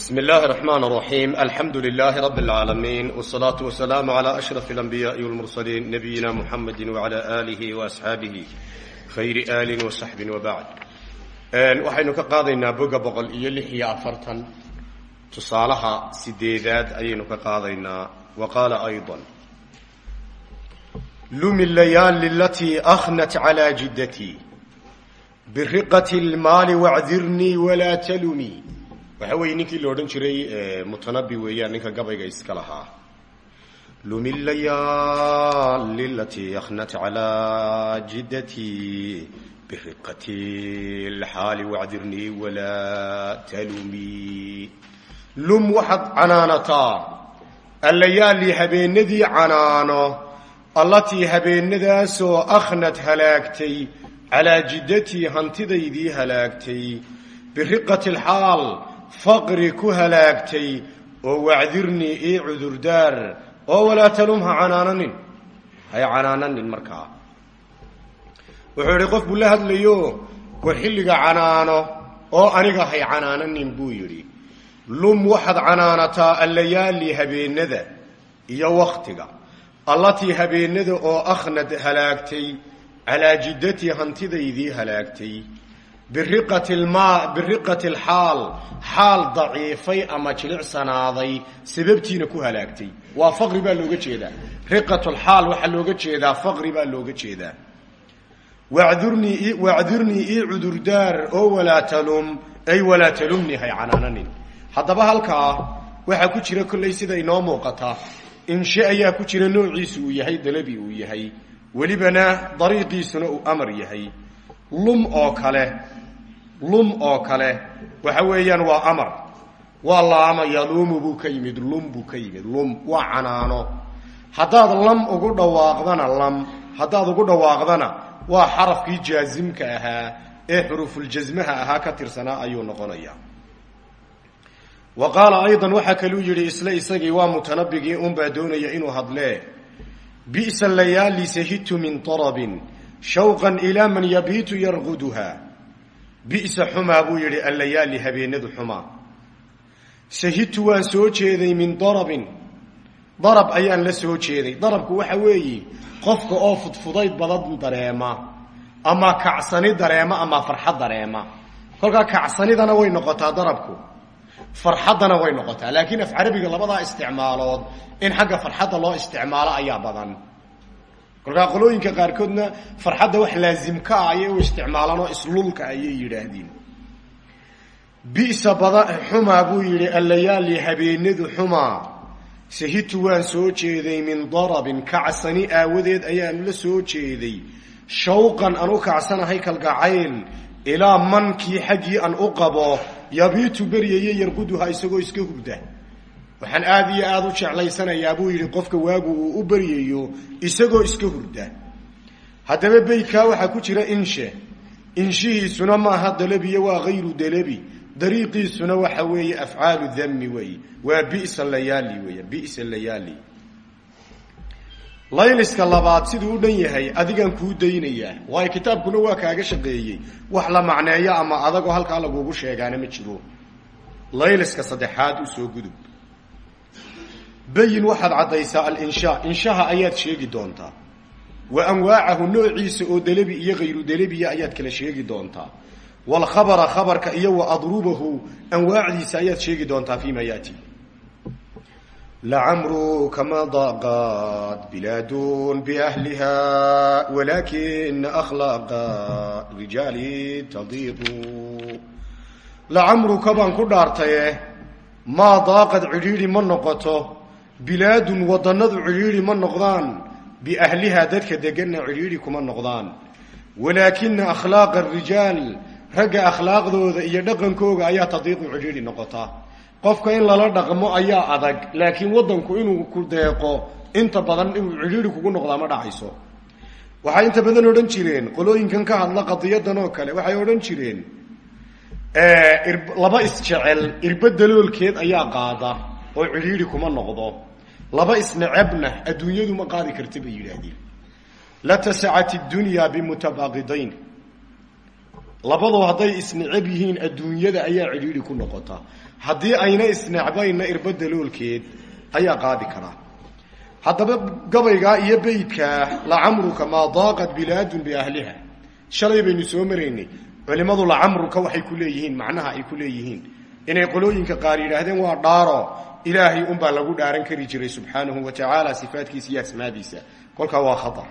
بسم الله الرحمن الرحيم الحمد لله رب العالمين والصلاة والسلام على أشرف الأنبياء والمرسلين نبينا محمد وعلى آله وأصحابه خير آل وصحب وبعد waxaynu ka qaadaynaa boga boqol iyo lix iyo afartan tusaalaha sideedaad ayaynu ka qaadaynaa wa qaala ayضا lumi layaali alatii akhnat calى jiddatii biriqati اlmaali wacdirnii walaa talumii waxa weeye ninkii la odhan jiray mutanabi weeyaan ninka gabayga iska lahaa. Lumi layaali alatii akhnat calى jiddatii biriqati lxaali wacdirnii walaa talumii lum waxaad canaanataa allayaali habeenadii canaano allatii habeenadaasoo akhnad halaagtay calaa jiddatii hantidaydii halaagtay biriqati lxaal faqri ku halaagtay oo wacdirnii ii cudurdaar oo walaa talum ha canaananin. Hay canaananin markaa wuxuu idhi qof buu la hadlayo war xilliga canaano oo aniga hay canaananin buu yidhi. Lum waxaad canaanataa allayaali habeenada iyo waktiga allatii habeenada oo akhnad halaagtay calaa jiddatii hantidaydii halaagtay biriqati alxaal xaal daciifay ama jilicsanaaday sababtiina ku halaagtay. Waa faqri baa looga jeedaa. Riqatulxaal waxaa looga jeedaa faqri baa looga jeedaa. Wacdurnii wacdirnii ii cudurdaar oo walaa talum ay walaa talumnii hay canaananin. Haddaba halkaa waxaa ku jira kollay sida inoo muuqata. Inshe ayaa ku jira noociisu uu yahay dalabi uu yahay. Welibana dariiqiisuna uu amar yahay. Lum oo kale lum oo kale. Waxa weeyaan waa amar. Waa laamaya lumu buu ka yimid lum buu ka yimid lum waa canaano. Haddaad lam ugu dhawaaqdana lam haddaad ugu dhawaaqdana waa xarafkii jaazimka ahaa ee xuruufuljasmaha ahaa ka tirsanaa ayuu noqonaya wa qaala aydan waxaa kaluu yidhi isle isagii waa mutanabigii unbaa doonaya inuu hadlee bi'sa layaali sahitu min tarabin shawqan ilaa man yabiitu yarquduha bi'sa xumaa buu yidhi allayaali habeenadu xumaa sahitu waan soo jeeday min darabin. Darab ayaan la soo jeeday. Darabku waxa weeye qofka oo fudfudayd badan dareema ama kacsani dareema ama farxad dareema. Kolkaa kacsanidana way noqotaa darabku. Farxaddana way noqotaa. Laakiin af carabiga labadaa isticmaalood in xagga farxadda loo isticmaalo ayaa badan kolkaa qolooyinka qaarkoodna farxadda wax laasimka ah ayay u isticmaalaan islulka ayay yidhaahdeen. Bisa bada xumaa buu yidhi allayaali habeenadu xumaa sahitu waan soo jeeday min darabin kacsani aawadeed ayaan la soo jeeday. Shawqan aan u kacsanahay kalgacayl ilaa mankii xaggii aan u qabo yabiitu beryaye yarquduha isagoo iska hurda waxaan aada iyo aada u jeclaysanayaa buu yidhi qofka waagu uu u beryayo isagoo iska hurda. Haddaba beydkaa waxaa ku jira inshe. Inshihiisuna maaha dalabiyo waa hayru dalabi. Dariiqiisuna waxa weeye afcaalu dami weeye. Waa bisa layaali weya bisa layaali. Layliska labaad siduu u dhan yahay adigaan kuu daynayaa waayo kitaabkuna waa kaaga shaqeeyey. Wax la macneeyo ama adagoo halkaa lagugu sheegaana ma jiro. Layliska saddexaad u soo gudub bayin waxaad caddaysaa alinshaa. Inshaha ayaad sheegi doontaa. Wa anwaacahu noociisa oo dalabi iyo hayru dalabiya ayaad kala sheegi doontaa. Walkhabara khabarka iyo wa adrubahu anwaacdiisa ayaad sheegi doontaa fi ma yaati. Lacamruka ma daqad bilaadun biahliha walakin akhlaaqa rijaali tadiiqu lacamruka baan ku dhaartaye maa daaqad cidhiidhi ma noqoto bilaadun wadannadu cidhiidhi ma noqdaan biahliha dadka deganna cidhiidhi kuma noqdaan. Walaakina akhlaaqa arijaal ragga akhlaaqdooda iyo dhaqankooga ayaa tadiiqu cidhiidhi noqotaa qofka in lala dhaqmo ayaa adag laakiin waddanku inuu ku deeqo inta badan inuu cidhiidhi kugu noqdaa ma dhacayso. Waxay inta badan odhan jireen qolooyinkan ka hadla qadiyadan oo kale waxay odhan jireen laba isjecel irba daloolkeed ayaa qaada oo cidhiidhi kuma noqdo laba isnecebna adduunyadu ma qaadi karta bay yidhaahdeen. Latasacat اdunya bmutabaaqidayn labadoo hadday isneceb yihiin adduunyada ayaa cidhiidhi ku noqota. Haddii ayna isnecbayna irbadda loolkeed ayaa qaadi karaa haddaba gabaygaa iyo beydkaa lacamruka maa daaqat bilaadun biahliha. Shalay baynu soo maraynay. Culimmadu lacamruka waxay ku leeyihiin macnaha ay ku leeyihiin. Inay qolooyinka qaar yidhaahdeen waa dhaaro ilaahay unbaa lagu dhaaran kari jiray subxaanahu wa tacaala sifaatkiisa iyo asmaadiisa. Kolkaa waa khata.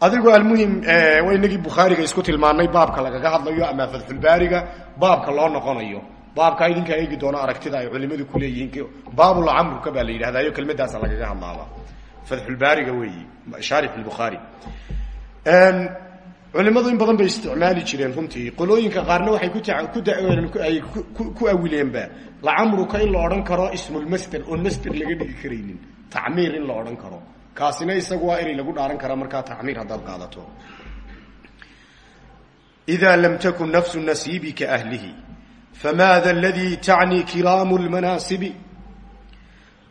Adigoo almuhim waa inagii bukhaariga isku tilmaanay baabka lagaga hadlayo ama fatxulbaariga baabka loo noqonayo. Baabkaa idinkaa eegi doono aragtida ay culimadu ku leeyihiin baabulcamruka baa la yidhahdayo kelmadaasa lagaga hadlaaba. Fatxulbaariga weeyi shaarix lbukhaari culimadu in badan bay isticmaali jireen runtii. Qolooyinka qaarna waxay kuay ku awileenba. Lacamruka in la odhan karo ismulmasder oon masder laga dhigi karaynin. Tacmiir in la odhan karo. Kaasina isagu waa inay lagu dhaaran karaa markaa tacmiir haddaad qaadato. إida lam takun nafsu nasiibi kaahlihi famaada aladii tacni kiraamu lmanaasibi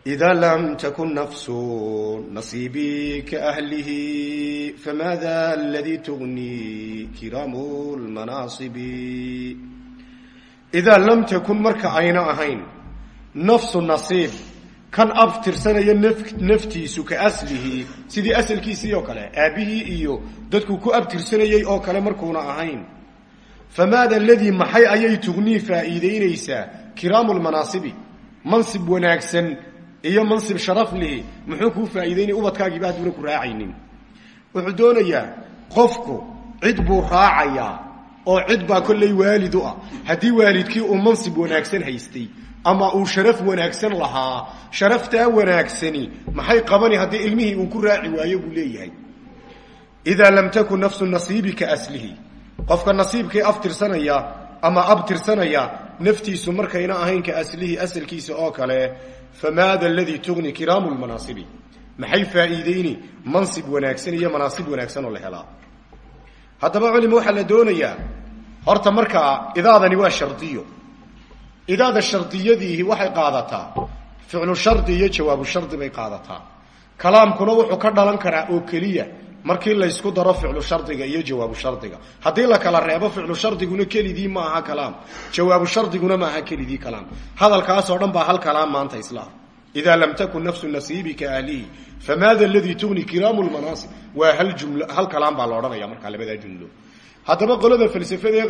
إida lam takun nafsu nasiibii kaahlihi famaada aladii tugni kiraamu lmanaasibi idaa lam takun marka ayna ahayn nafsu nasiib kan abtirsanaya naftiisu ka aslihi sidii asalkiisii oo kale aabbihii iyo dadku ku abtirsanayey oo kale markuuna ahayn famaada aladii maxay ayay tugnii faa'iideynaysaa kiraamu lmanaasibi mansib wanaagsan iyo mansib sharaf lihi muxuu kuu faa'iideynaya ubadkaagiiba hadduuna ku raacaynin. Wuxuu doonayaa qofku cid buu raacayaa oo cid baa kollay waalid u ah. Haddii waalidkii uu mansib wanaagsan haystay ama uu sharaf wanaagsan lahaa sharaftaa wanaagsani maxay qabani haddii ilmihii uu ku raaci waayo buu leeyahay. Idaa lam takun nafsu nasiibi ka aslihi qofka nasiibkii aftirsanaya ama abtirsanaya naftiisu markayna ahayn ka aslihi asalkiisa oo kale famaada aladii tugni kiraamu lmanaasibi maxay faa'iideyni mansib wanaagsan iyo manaasib wanaagsan oo la helaa haddaba culima waxaa la doonayaa horta markaa idaadani waa shardiyo idaada shardiyadiihi waxay qaadataa ficlu shardi iyo jawaabu shardi bay qaadataa kalaamkuna wuxuu ka dhalan karaa oo keliya markii laysku daro ficlu shardiga iyo jawaabu shardiga. Haddii la kala reebo ficlu shardiguna kelidii ma aha kalaam. Jawaabu shardiguna ma aha kelidii kalaam. Hadalkaasoo dhan baa hal kalaam maanta islaam idaa lam takun nafsu nasiibi ka ahlihi famaada aladii tugni kiraamu lmanaasib hal jumlo hal kalaam baa la odhanaya markaa labadaa jumlo. Haddaba qolada falsafada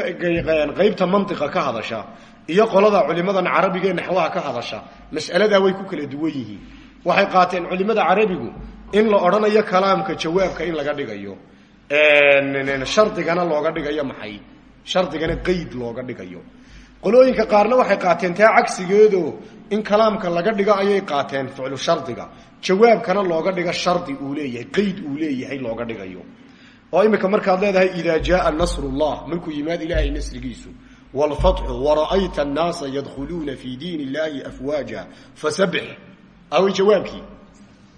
qaybta mantiqa ka hadasha iyo qolada culimadan carabiga ee naxwaha ka hadasha mas'aladaa way ku kala duwan yihiin. Waxay qaateen culimada carabigu in la odhanayo kalaamka jawaabka in laga dhigayo shardigana looga dhigayo maxay? Shardigana qeyd looga dhigayo. Qolooyinka qaarna waxay qaateen taa cagsigeedo in kalaamka laga dhigo ayay qaateen ficlu shardiga. Jawaabkana looga dhigo shardi uu leeyahay qeyd uu leeyahay looga dhigayo. Oo imika markaad leedahay ida jaaa nasrullah markuu yimaad ilaahay nasrigiisu. Wlfatxu wara'ayta annaasa yadkhuluuna fi diin illahi afwaaja fasabix away jawaabkii?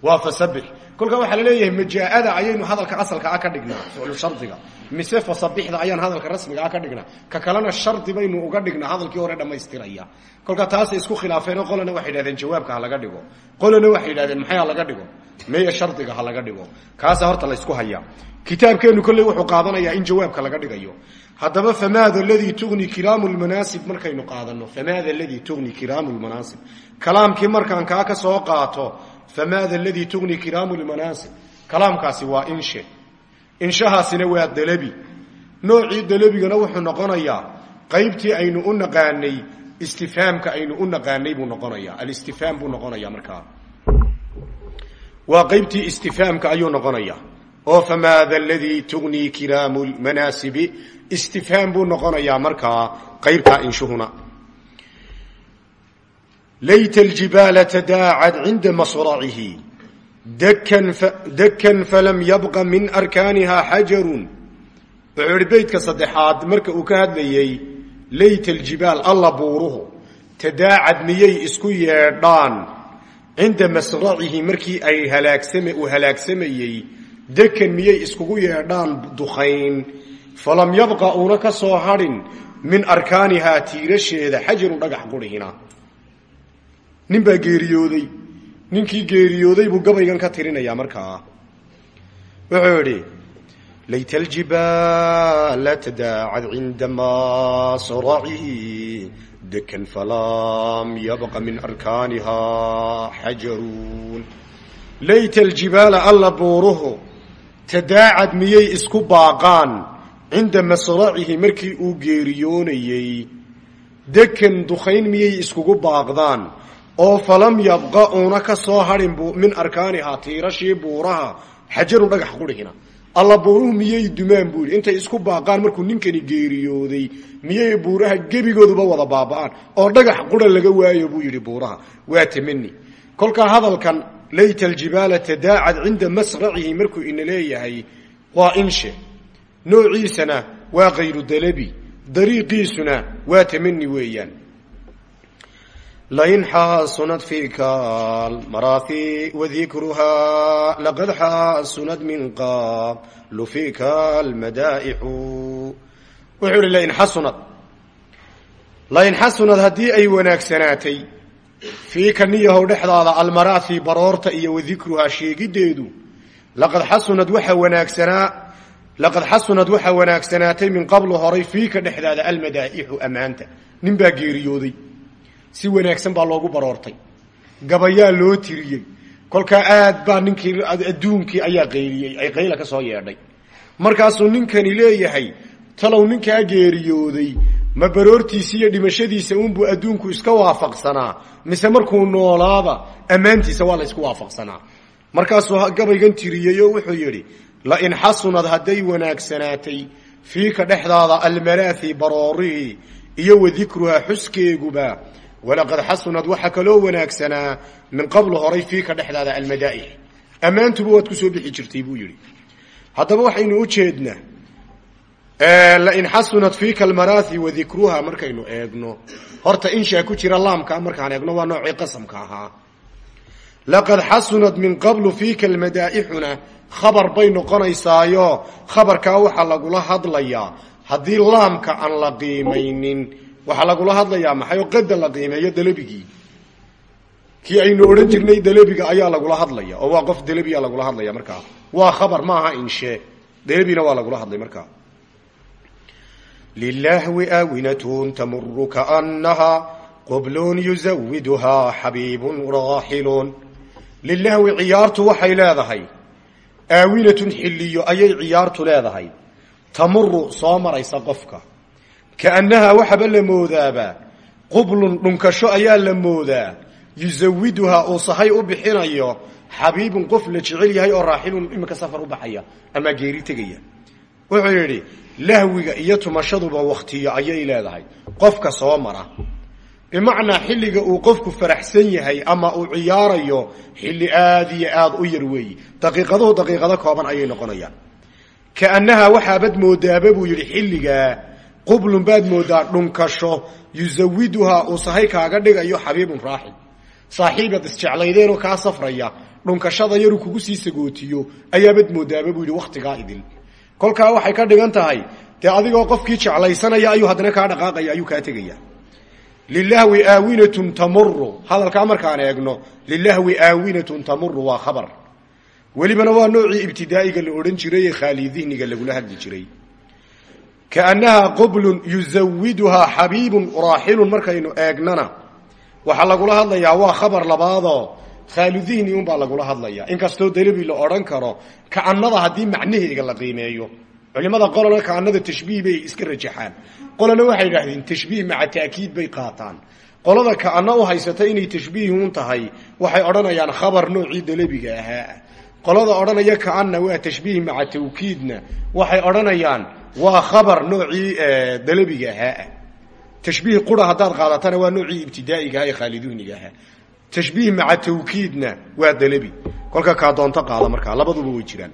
Waa fasabix kolkaa waxaa la leeyahay majaa-ada ayaynu hadalka asalka ah ka dhignaa ficlu shardiga. Mise fasabixda ayaan hadalka rasmiga ah ka dhignaa. Ka kalena shardi baynu uga dhignaa hadalkii hore dhammaystiraya. Kolkaa taasay isku khilaafeenoo qolana waxay yidhahdeen jawaabka laga dhigo. Qolana waxay yidhahdeen maxay laga dhigo? Meye shardiga ha laga dhigo. Kaasa horta laysku hayaa. Kitaabkeenu kolley wuxuu qaadanayaa in jawaabka laga dhigayo. Haddaba famaada aladii tugni kiraamu lmanaasib markaynu qaadano. Famaada aladii tugni kiraamu lmanaasib kalaamkii markaan kaa ka soo qaato famaada aladii tugni kiraamu lmanaasib kalaamkaasi waa inshe inshahaasina waa dalabi noocii dalabigana wuxuu noqonayaa qaybtii aynu u naqaanay istifaamka aynu u naqaanay buu noqonayaa alistifaam buu noqonayaa markaa waa qaybtii istifaamka ayuu noqonayaa oo famaada aladii tugnii kiraamu lmanaasibi istifhaam buu noqonayaa markaa qaybtaa inshuhuna layta aljibaala tadaacad cinda masracihi dakan falam yabqa min arkaaniha xajarun wuxuu ihi beytka saddexaad marka uu ka hadlayey layta aljibaal alla buuruhu tadaacad miyay isku yeedhaan cinda masracihi markii ay halaagsama uu halaagsamayey dekan miyay iskugu yeedhaan dukayn falam yabqa uuna ka soo hadhin min arkaanihaa tiirasheeda xajarun dhagax qurihina nin baa geeriyooday. Ninkii geeriyooday buu gabaygan ka tirinayaa markaa. Wuxuu idhi layta aljibaala tadaacad cinda masracihi dekan falam yabqa min arkaanihaa xajaruun. Layta aljibaala alla buuruhu tadaacad miyay isku baaqaan cinda masracihi markii uu geeriyoonayey? Dekan dukayn miyay iskugu baaqdaan oo falam yabqa uuna ka soo hadhin min arkaanihaa tiirashii buuraha xajarun dhagax qurhina alla buuruhu miyay dumaan buu yidhi. Intay isku baaqaan markuu ninkani geeriyooday miyay buuraha gebigooduba wada baaba'aan oo dhagax qura laga waayo buu yidhi buuraha. Waa tamani kolkaa hadalkan layta aljibaala tadaacad cinda masracihi markuu ina leeyahay waa inshe. Noociisana waa kayru dalabi. Dariiqiisuna waa tamani weeyaan lain xaasunad fiika almaraahi wadikruhaa laqad xaasunad min qablu fiika almadaa'ixu wuxuu ihi lain xasunad lain xasunad haddii ay wanaagsanaatay fiika niyahow dhexdaada almaraahi baroorta iyo wadikruhaa sheegiddeedu laqad xasunad waxa wanaagsanaa laqad xasunad waxaa wanaagsanaatay min qablu horay fiika dhexdaada almadaa'ixu ammaanta nin baa geeriyooday si wanaagsan baa loogu baroortay. Gabayaa loo tiriyey. Kolkaa aad baa ninkii adduunkii ayaa qayliyey ay qayla ka soo yeedhay. Markaasuu ninkani leeyahay talow ninkaa geeriyooday ma baroortiisi iyo dhimashadiisa unbuu adduunku iska waafaqsanaa mise markuu noolaaba ammaantiisa waa la ysku waafaqsanaa. Markaasuu gabaygan tiriyey oo wuxuu yidhi lain xasunad hadday wanaagsanaatay fiika dhexdaada almaraahi baroorihii iyo wadikruhaa xuskeeguba walaqad xasunad waxaa kaloo wanaagsanaa min qablu horay fiika dhexdaada almadaa'ix ammaantuba waad ku soo bixi jirtay buu yidhi. Haddaba waxaynu u jeednaa lain xasunad fiika almaraahi wadikruha markaynu eegno. Horta inshaa ku jira laamka markaan eegno waa noocii qasamka ahaa. Laqad xasunad min qablu fiika almadaa'ixuna khabar bay noqonaysaayo khabarkaa waxaa lagula hadlayaa. Haddii laamka aan la qiimaynin waxaa lagula hadlayaa maxay oo la qiimeeyo dalabigii? Kii aynu odhan jirnay dalabiga ayaa lagula hadlaya oo waa qof dalabiya lagula hadlaya markaa waa khabar ma aha inshe dalabina waa lagula hadlay markaa lilahwi aawinatun tamuru kaanaha qoblun yuzawiduhaa xabiibun raaxilun lilahwi ciyaartu waxay leedahay. Aawinatun xilliyo ayay ciyaartu leedahay. Tamuru soo maraysa qofka kaannahaa waxaba la moodaaba qublun dhunkasho ayaa la moodaa yusawiduhaa uu sahay u bixinayo xabiibun qof la jecel yahay oo raaxilun iminka safar u baxaya ama geeri tegaya wuxuu yidhi lahwiga iyo tumashaduba waktiyo ayay leedahay qofka soo mara bimacnaa xilliga uu qofku faraxsan yahay ama uu ciyaarayo xilli aad iyo aad u yar weeyi daqiiqaduhu daqiiqado kooban ayay noqonayaan kaannahaa waxaabad moodaaba buu yidhi xilligaa qublun baad moodaa dhunkasho yusawiduhaa uu sahay kaaga dhigayo xabiibun raaxil. Saaxiibaad isjeclaydeenoo kaa safraya dhunkashada yaruu kugu sii sagootiyo ayaabad moodaaba buu yidhi wakhtigaa idil. Kolkaa waxay ka dhigan tahay dee adigoo qofkii jeclaysanaya ayuu haddana kaa dhaqaaqaya ayuu kaa tegaya lilahwi aawinatun tamuru hadalkaa markaan eegno lilahwi aawinatun tamuru waa khabar. Welibana waa noocii ibtidaa'iga la odhan jiray ee khaali dihniga lagula hadli jiray kaannahaa qoblun yusawiduhaa xabiibun raaxilun markaynu eegnana. Waxaa lagula hadlayaa waa khabar labaadoo khaaludihni unbaa lagula hadlaya inkastoo dalabi la odhan karo kaanada haddii macnaheega la qiimeeyo. Culimada qolana kaanada tashbiih bay iska rajaxaan. Qolana waxay idhaahdeen tashbiih maca taakiid bay qaataan. Qolada kaana u haysata inay tashbiihun tahay waxay odhanayaan khabar noocii dalabiga ahaa. Qolada odhanaya kaana waa tashbiih maca tawkiidna waxay odhanayaan waa khabar noocii dalabiga ahaa. Tashbiih qura haddaad qaadatana waa noocii ibtidaa'iga aha ee khaaliduniga ahaa. Tashbiih maca tawkiidna waa dalabi. Kolka kaa doonto qaada markaa labaduba way jiraan.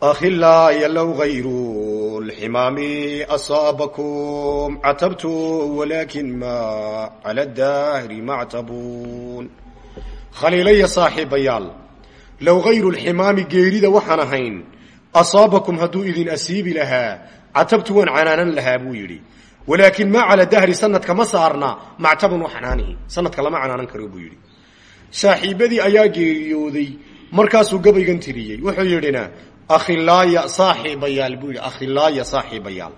Akhilaya low hayru lximaami asaabakum catabtu walaakin ma cala dahri mactabuun khaliilaya saaxiibayaal low hayru lximaami geerida waxaan ahayn asaabakum hadduu idin asiibi lahaa catabtu waan canaanan lahaa buu yidhi. Walaakin maa cala dahri sanadka ma saarna mactabun wa xanaanihi sanadka lama canaanan karo buu yidhi. Saaxiibadii ayaa geeriyooday markaasuu gabaygan tiriyey. Wuxuu yidhina akhilaaya saaxiibayaal buu yidhi. Akhilaaya saaxiibayaal.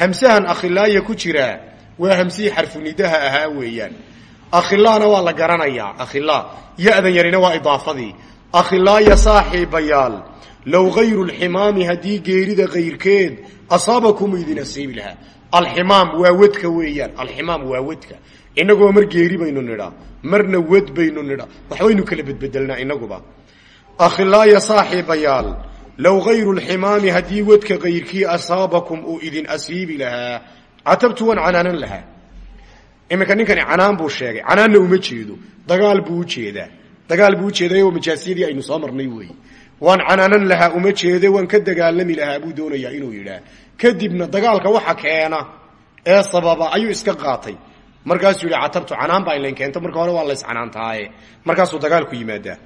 Hamsahan akhilaaya ku jiraa waa hamsihii xarfunidaha ahaa weeyaan. Akhilaana waa la garanayaa. Akhila ya-dan yarina waa idaafadii. Akhilaaya saaxiibayaal low hayru lximaami haddii geerida kayrkeed asaabakum idin asiibi lahaa alximaam waa wedka weeyaan alximaam waa wedka inagoo mar geeri baynu nidhaa marna wed baynu nidhaa waxbaynu kala bedbedelnaa inaguba akhilaaya saaxiibayaal low hayru lximaami haddii wedka kayrkii asaabakum uu idin asiibi lahaa catabtu waan canaanan lahaa iminka ninkani canaan buu sheegay canaanna uma jeedo dagaal buu u jeedaa dagaal buu ujeedayo majaasiyadii aynu soo marnay weey waan canaanan lahaa uma jeede waan ka dagaalami lahaa buu doonayaa inuu yidhaah. Kadibna dagaalka waxa keena ee sababa ayuu iska qaatay. Markaasuu yihi catabtu canaan baa ilayn keento marka hore waa lays canaantaaye markaasuu dagaalku yimaadaa.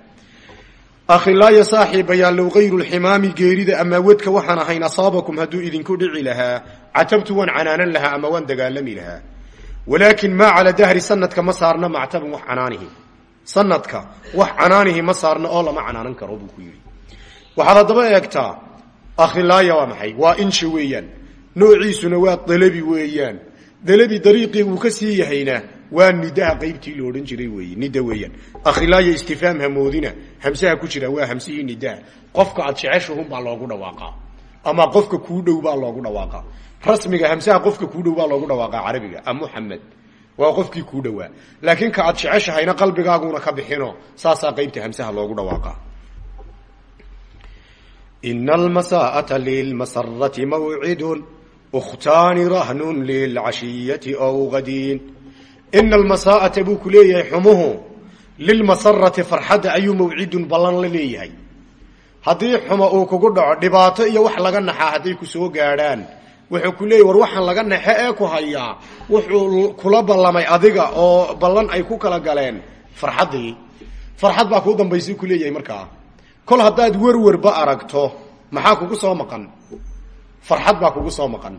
Akhilaaya saaxiibayaa low hayru lximaami geerida ama wedka waxaan ahayn asaabakum hadduu idinku dhici lahaa. Catabtu waan canaanan lahaa ama waan dagaalami lahaa. Walaakin maa cala dahri sanadka ma saarna mactaban wax canaanihi. Sanadka wax canaanihi ma saarna oo lama canaanan karo buu ku yidhi waxaad haddaba eegtaa akhilaaya waa maxay? Waa insha weeyaan. Noociisuna waa dalabi weeyaan. Dalabi dariiqii uu ka sii yahayna waa nidaha qaybtii lo odhan jiray wey nida weeyaan. Akhilaaya istifaam hamoodina hamsaha ku jira waa hamsihii nidaha qofka aad jeceshahun baa loogu dhawaaqaa ama qofka kuu dhow baa loogu dhawaaqaa. Rasmiga hamsaha qofka kuu dhow baa loogu dhawaaqaa carabiga a muxamed waa qofkii kuu dhowaa. Laakiin ka aad jeceshahayna qalbigaaguna ka bixino saasaa qaybta hamsaha loogu dhawaaqa ina almasaaata lilmasarati mawcidun ukhtaani rahnun lilcashiyati ow gadiin ina almasaaata buu ku leeyahay xumuhu lilmasarati farxadda ayuu mawcidun ballan la leeyahay haddii xumo uu kugu dhaco dhibaato iyo wax laga naxaa hadday ku gaadhaan wuxuu ku leeyay war waxaan laga naxe ee ku hayaa wuxuu kula ballamay adiga oo ballan ay ku kala galeen farxaddii farxad baa kuu dambaysay ku leeyahay markaa kol haddaad werwerba aragto maxaa kugu soo maqan? Farxad baa kugu soo maqan.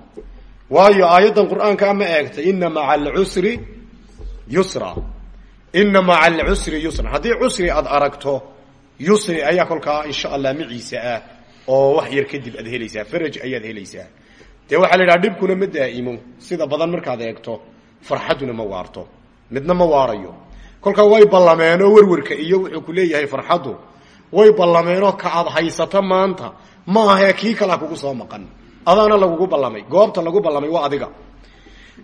Waayo aayaddan qur'aanka ama eegtay ina maca alcusri yusra. Ina maca alcusri yusra. Haddii cusri aad aragto yusri ayaa kolkaa insha allah maciisa ah oo wax yar kadib aad helaysaa faraj ayaad helaysaa. Dee waxaa la yidhaha dhibkuna ma daa'imo sida badan markaad eegto farxadduna ma waarto. Midna ma waarayo. Kolkaa way ballameenoo werwerka iyo wuxuu ku leeyahay farxaddu way ballameenoo ka aad haysato maanta. Ma ahee kii kalaa kugu soo maqan. Adaana lagugu ballamay. Goobta lagu ballamay waa adiga.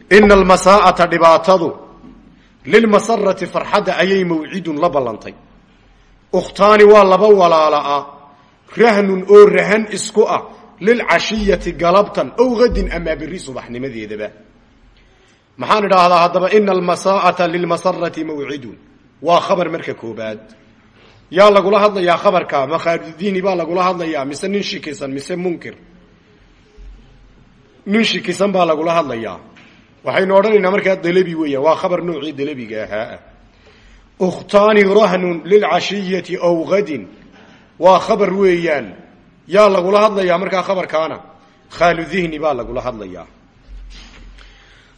Ina almasaaata dhibaatadu lilmasarati farxadda ayay mawcidun la ballantay. Ukhtaani waa laba walaalaah rahnun oo rahan isku ah. Lilcashiyati galabtan ow hadin amaa berri subaxnimadeedaba. Maxaan idhaahdaa haddaba ina almasaaata lilmasarati mawcidun waa khabar marka koobaad yaa lagula hadlayaa khabarka makhaaridiini baa lagula hadlayaa mise nin shikisan mise munkir. Nin shikisan baa lagula hadlayaa. Waxaynu odhanaynaa markaa dalabi weeyaan waa khabar noocii dalabiga ahaa. Ukhtaani rahnun lilcashiyati ow hadin waa khabar weeyaan yaa lagula hadlayaa markaa khabarkaana. Khaalu baa lagula hadlayaa.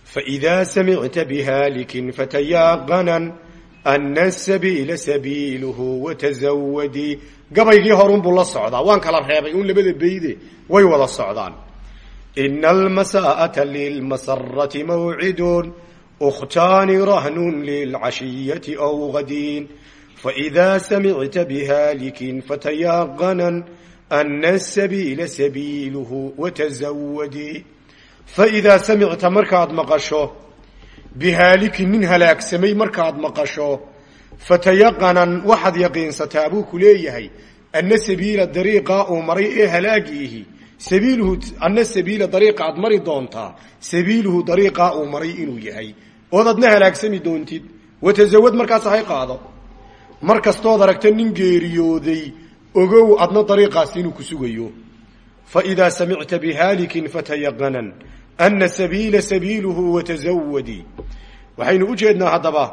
Faidaa samicta bihalikin fatayaqanan ana sabiila sabiiluhu watazawadii gabaygii horunbuu la socdaa waan kala reebay un labada beyde way wada socdaan ina almasaaata lilmasarati mawcidun ukhtaani rahnun lilcashiyati ow gadiin faidaa samicta bihalikin fatayaqanan ana asabiila sabiiluhu watazawadii faidaa samicta markaad maqasho bihaalikin nin halaagsamay markaad maqasho fatayaqanan waxaad yaqiinsataa buu ku leeyahay ana sabiila dariiqa uu maray ee halaagiihi sabiiluhu ana sabiila dariiqa aad mari doontaa sabiiluhu dariiqaa uu maray inuu yahay ood adna halaagsami doontid watasawad markaas hay qaado mar kastood aragta nin geeriyooday ogow adna dariiqaas inuu ku sugayo faidaa samicta bihaalikin fatayaqanan ana sabiila sabiiluhu watazawadii waxaynu u jeednaa haddaba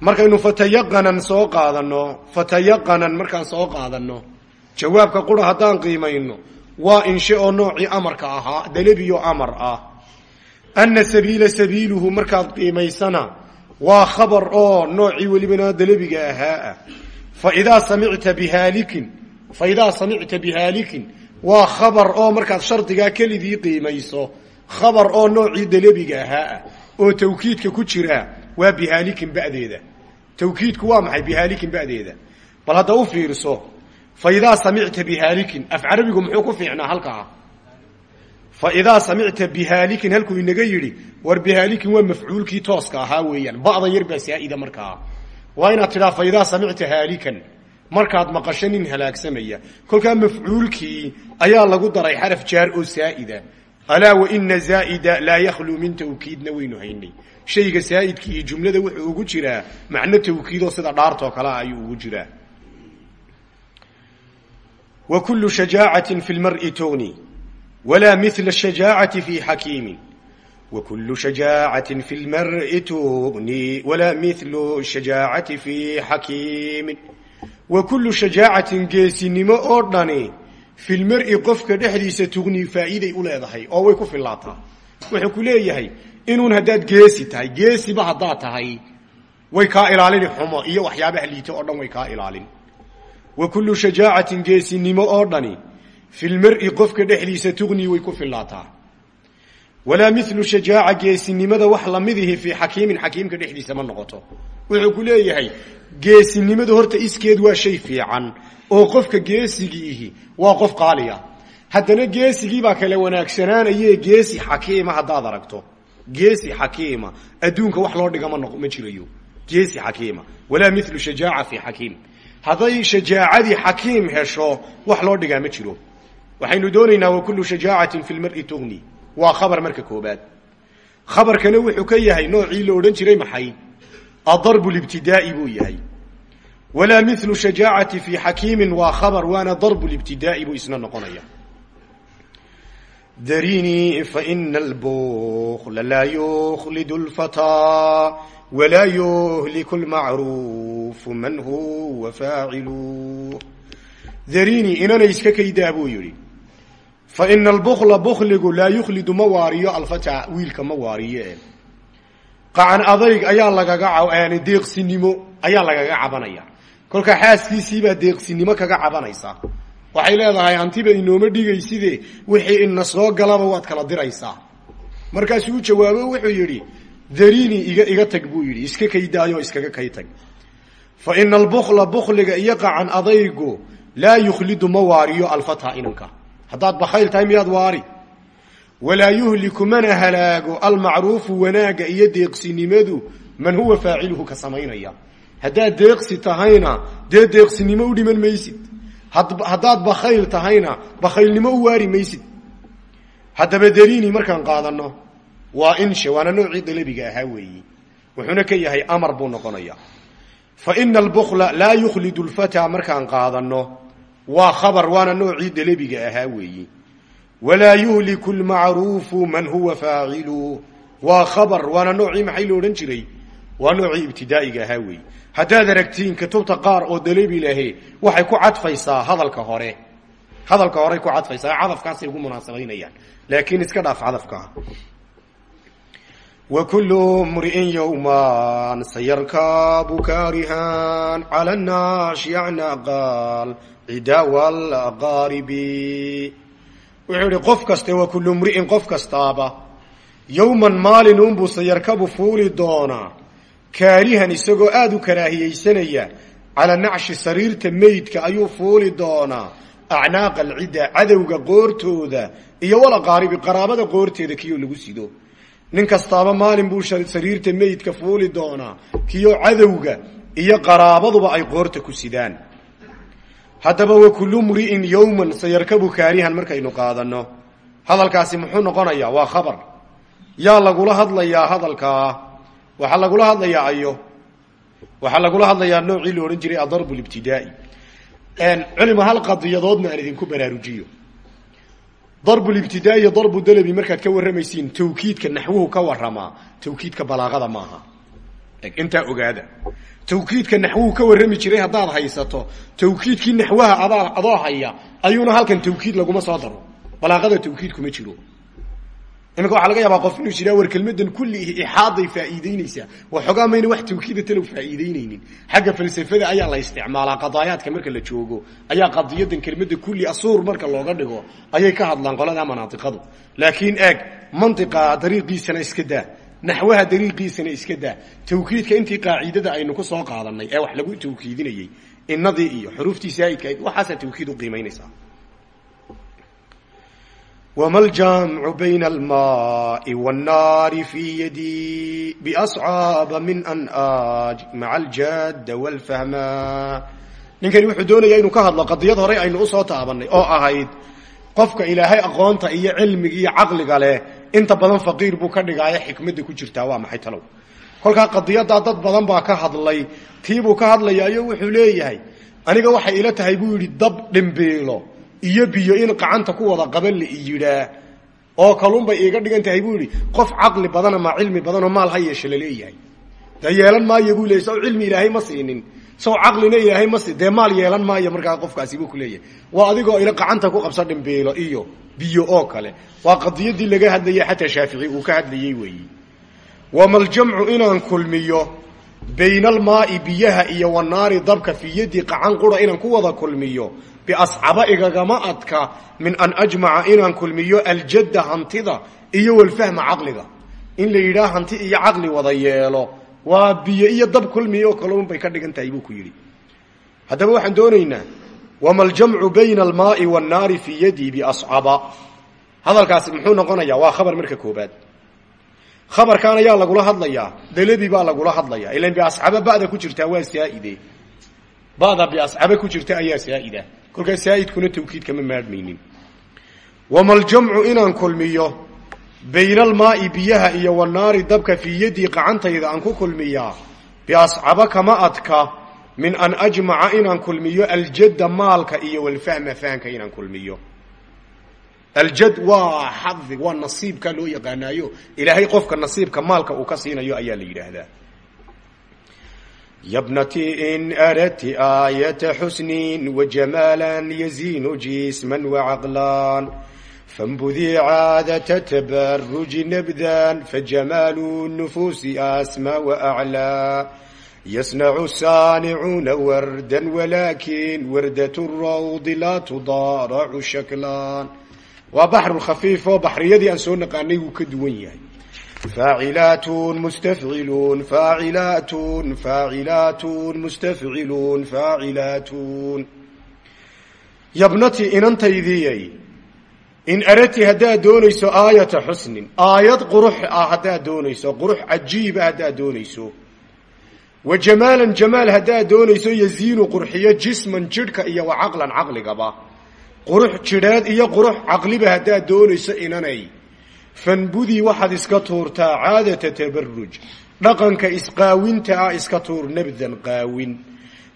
markaynu fatayaqanan soo qaadano fatayaqanan markaan soo qaadano jawaabka qura haddaan qiimayno waa inshe oo noocii amarka ahaa dalabiyo amar ah ana sabiila sabiiluhu markaad qiimaysana waa khabar oo noocii welibana dalabiga ahaa ah faidaa samicta bihaalikin faidaa samicta bihaalikin waa khabar oo markaad shardigaa kelidii qiimayso khabar oo noocii dalabiga ahaa ah oo tawkiidka ku jira waa bihaalikin ba'deeda. Tawkiidku waa maxay bihaalikin ba'deeda? Bal hadda u fiirso fa idaa samicta bihaalikin af carabigu muxuu ku fiicnaa halkaa? Fa idaa samicta bihaalikin halkuu inaga yidhi war bihaalikin waa mafcuulkii tooska ahaa weeyaan. Ba'da yar baa waa inaad tidhaa fa idaa samicta markaad maqasho nin halaagsamaya kolkaa mafcuulkii ayaa lagu daray xaraf jaar oo saa'ida alaa waina zaa'ida laa yakhluu min tawkiidna waynu haynay. Shayga saa'idka iyo jumlada wuxuu ugu jiraa macno tawkiidoo sida dhaartoo kalea ayuu ugu jiraa. Wa kullu shajaacatin fi lmar'i tugni walaa mila shajaacati fi xakiimin wa kullu shajaacatin fi lmar'i tugni walaa milu shajaacati fi xakiimin wa kullu shajaacatin filmari qofka dhexdiisa tugnii faa'iiday u leedahay oo way ku fillaataa wuxuu ku leeyahay inuun haddaad geesi tahay geesiba haddaad tahay way kaa ilaalini xumo iyo waxyaabaha liito oo dhan way kaa ilaalin. Wa kullu shajaacatin geesinimo oo dhani filmari qofka dhexdiisa tugnii way ku fillaataa walaa milu shajaaca geesinimada wax lamidihi fii xakiimin xakiimka dhexdiisa ma noqoto. Wuxuu ku leeyahay geesinimada horta iskeed waa shay fiican oo qofka geesigiihi waa qof qaaliya. Haddana geesigiibaa kale wanaagsanaanaye geesi xakiima haddaad aragto. Geesi xakiima adduunka wax loo dhiga ma jirayo. Geesi xakiima walaa milu shajaaca fi xakiim. Hadday shajaacadii xakiim hesho wax loo dhigaa ma jiro. Waxaynu doonaynaa wa kullu shajaacatin fi lmari tugni waa khabar marka koobaad. Khabarkana wuxuu ka yahay noocii la odhan jiray maxay? Adarbu libtidaa'i buu yahay. Walaa milu shajaacati fi xakiimin waa khabar waana darbu libtidaa'i buu isna noqonaya. Darinii faina albukla laa yukhlidu lfataa walaa yuhliku lmacruufu man huwa faacilu. Darinii inana iska kaydaa buu yidhi faina albukla bukligu laa yukhlidu ma waariyo alfataa wiilka ma waariye. Qacan adayg ayaa lagaga deeqsinimo ayaa lagaga cabanaya. Kolkaa xaaskiisiibaa deeqsinimo kaga cabanaysaa waxay leedahay hantiba inooma dhigayside wixii ina soo galaba waad kala diraysaa markaasuu u jawaabo wuxuu yidhi darini iga iga tag buu yidhi. Iska kaydaayo iskaga kay tag. Fa ina albukla bukliga iyo qacan adaygu laa yukhlidu ma waariyo alfata inanka haddaad bakhayl tahay miyaad waari. Walaa yuhliku mana halaago almacruufu wanaagga iyo deeqsinimadu man huwa faaciluhu ka samaynaya. Haddaad deeqsi tahayna dee deeqsinimo u dhiman maysid. Haddaad bakhayl tahayna bakhaylnimo u waari maysid. Haddaba darini markaan qaadano waa inshe waana noocii dalabiga ahaa weeyi. Wuxuuna ka yahay amar buu noqonaya fa ina albukla laa yukhlidu lfataa markaan qaadano waa khabar waana noocii dalabiga ahaa weeyi. Walaa yuhliku lmacruufu man huwa faacilu waa khabar waana noocii maxay la odhan jiray? Waa noocii ibtidaa'iga ahaa weeyi. Haddaad aragtiin kutubta qaar oo dalabi lahe waxay ku cadfaysaa hadalka hore. Hadalka horey ku cadfaysaa cadafkaasay ugu munaasabaynayaan laakiin iska dhaaf cadafkaa wa kullu mri'in yowman sayarkabu kaarihan cala naash yacna cidaa laqaaribi wuxuu ihi qof kaste wa kullu mri'in qof kastaaba. Yowman maalin unbuu sayarkabu fuuli doonaa. Kaarihan isagoo aada u karaahiyeysanaya calaa nacshi sariirta meydka ayuu fuuli doonaa. Acnaaqa alcidda cadowga qoortooda iyo walaqaaribi qaraabada qoorteeda kiyoo lagu sido. Nin kastaaba maalin buu sariirta meydka fuuli doonaa. Kiyoo cadowga iyo qaraabaduba ay qoorta ku sidaan haddaba wa kullu mri'in yowman sayarkabu kaarihan markaynu qaadano hadalkaasi muxuu noqonayaa waa khabar. Yaa lagula hadlayaa hadalkaa waxaa lagula hadlayaa ayo waxaa lagula hadlayaa noocii la odhan jiray adarbu libtidaa'i culima hal qadiyadoodna aan idinku baraarujiyo. Darbu libtidaa iyo darbu dalabi markaad ka warramaysiin tawkiidka naxwuhu ka waramaa tawkiidka balaaqada maaha. Intaa ogaada tawkiidka naxwuhu ka warrami jiray haddaad haysato. Tawkiidkii naxwaha adaa adoo haya ayuuna halkan tawkiid laguma soo daro. Balaaqada tawkiid kuma jiro. Iminka waxaa laga yaabaa qof inuu jiraa war kelmadan kullihi ixaaday faa'iideyneysaa waxoogaa mayna wax tawkiida talow faa'iideyneynin xagga falsafada ayaa la isticmaalaa. Qadaayaadka marka la joogo ayaa qadiyadan kelmadda kulli asuur marka looga dhigo ayay ka hadlaan qolada manaatiqadu laakiin eeg mantiqa dariiqiisana iska daa naxwaha dariiqiisana iska daa. Tawkiidka intii qaacidada aynu ku soo qaadanay ee wax lagu tawkiidinayey inadii iyo xuruuftii saa'idkahayd waxaasaa tawkiid u qiimaynaysaa. Wma ljamcu bayna almaai wاnnaari fi yadi bascaaba min anaj maca aljadda wاlfahma ninkani wuxuu doonayaa inuu ka hadlo qadiyad horey aynu u soo taabanay oo ahayd qofka ilaahay aqoonta iyo cilmiga iyo caqliga leh inta badan faqiir buu ka dhigaayo xikmadda ku jirtaa waa maxay talow? Kolkaa qadiyadaa dad badan baa ka hadlay tiibuu ka hadlayaayo wuxuu leeyahay aniga waxay ila tahay buu yidhi dab dhimbiilo iyo biyo in gacanta ku wada qaban la iyidhaa oo kalunbay iiga dhigan tahay buu yidhi. Qof caqli badan ama cilmi badanoo maal ha yeeshe la leeyahay dee yeelan maayo buu leeyay saw cilmi ilaahay ma siinin saw caqlina ilaahay ma si dee maal yeelan maayo markaa qofkaasi buu kuleeyahay waa adigoo ila gacanta ku qabsa dhimbiilo iyo biyo oo kale. Waa qadiyadii laga hadlayay xataa shaafici uu ka hadlayey weeyi. Wamaljamcu inaan kulmiyo bayna almaai biyaha iyo wanaari dabka fii yadi qacan qura inaan ku wada kulmiyo biascaba igagama adka min an ajmaca inaan kulmiyo aljadda hantida iyo walfahma caqliga. In la yidhaah hanti iyo caqli wada yeelo waa biyo iyo dab kulmiya oo kalun bay ka dhigan tahay buu ku yidhi. Haddaba waxaan doonaynaa wama aljamcu bayna almaai wannaari fii yadi biascaba hadalkaasi muxuu noqonayaa waa khabar marka koobaad khabarkaan ayaa lagula hadlayaa daladii baa lagula hadlaya ilan biascaba ba'da ku jirtaa waa saa'ide. Ba'da biascaba ku jirta ayaa saa'ida. Kolkaa saa'idkuna tawkiid kama maadhmaynin wamaljamcu inaan kulmiyo bayna almaai biyaha iyo wanaari dabka fii yadii qacantayda aan ku kulmiyaa biascaba kama adka min an ajmaca inaan kulmiyo aljadda maalka iyo walfahma fahanka inaan kulmiyo. Aljad waa xadi waa nasiibka loo yaqaanaayo. Ilaahay qofka nasiibka maalka uu ka siinayo ayaa la yidhaahdaa. Yabnati in aradti aayata xusnin wajamaalan yaziinu jisman wacaqlaan fambudii caadata tabaruji nabdan fajamaalu nufuusi asmaa waaclaa yasnacu saanicuuna wardan walaakin wardat rawdi laa tudaaracu shaklaan waa baxru khafiif oo baxriyadii aan soo naqaanay wuu ka duwan yahay faacilaatun mustafciluun faacilaatun faacilaatun mustafciluun faacilaatun yabnati inantaydiyay in arati haddaad doonayso aayata xusnin aayad qurux ah haddaad doonayso qurux cajiiba haddaad doonayso. Wa jamaalan jamaal haddaad doonayso yaziinu qurxiyo jisman jidhka iyo wa caqlan caqligaba. Qurux jidheed iyo qurux caqliba haddaad doonayso inanay. Fanbudii waxaad iska tuurtaa caadata tabaruj dhaqanka isqaawinta ah iska tuur nabdan qaawin.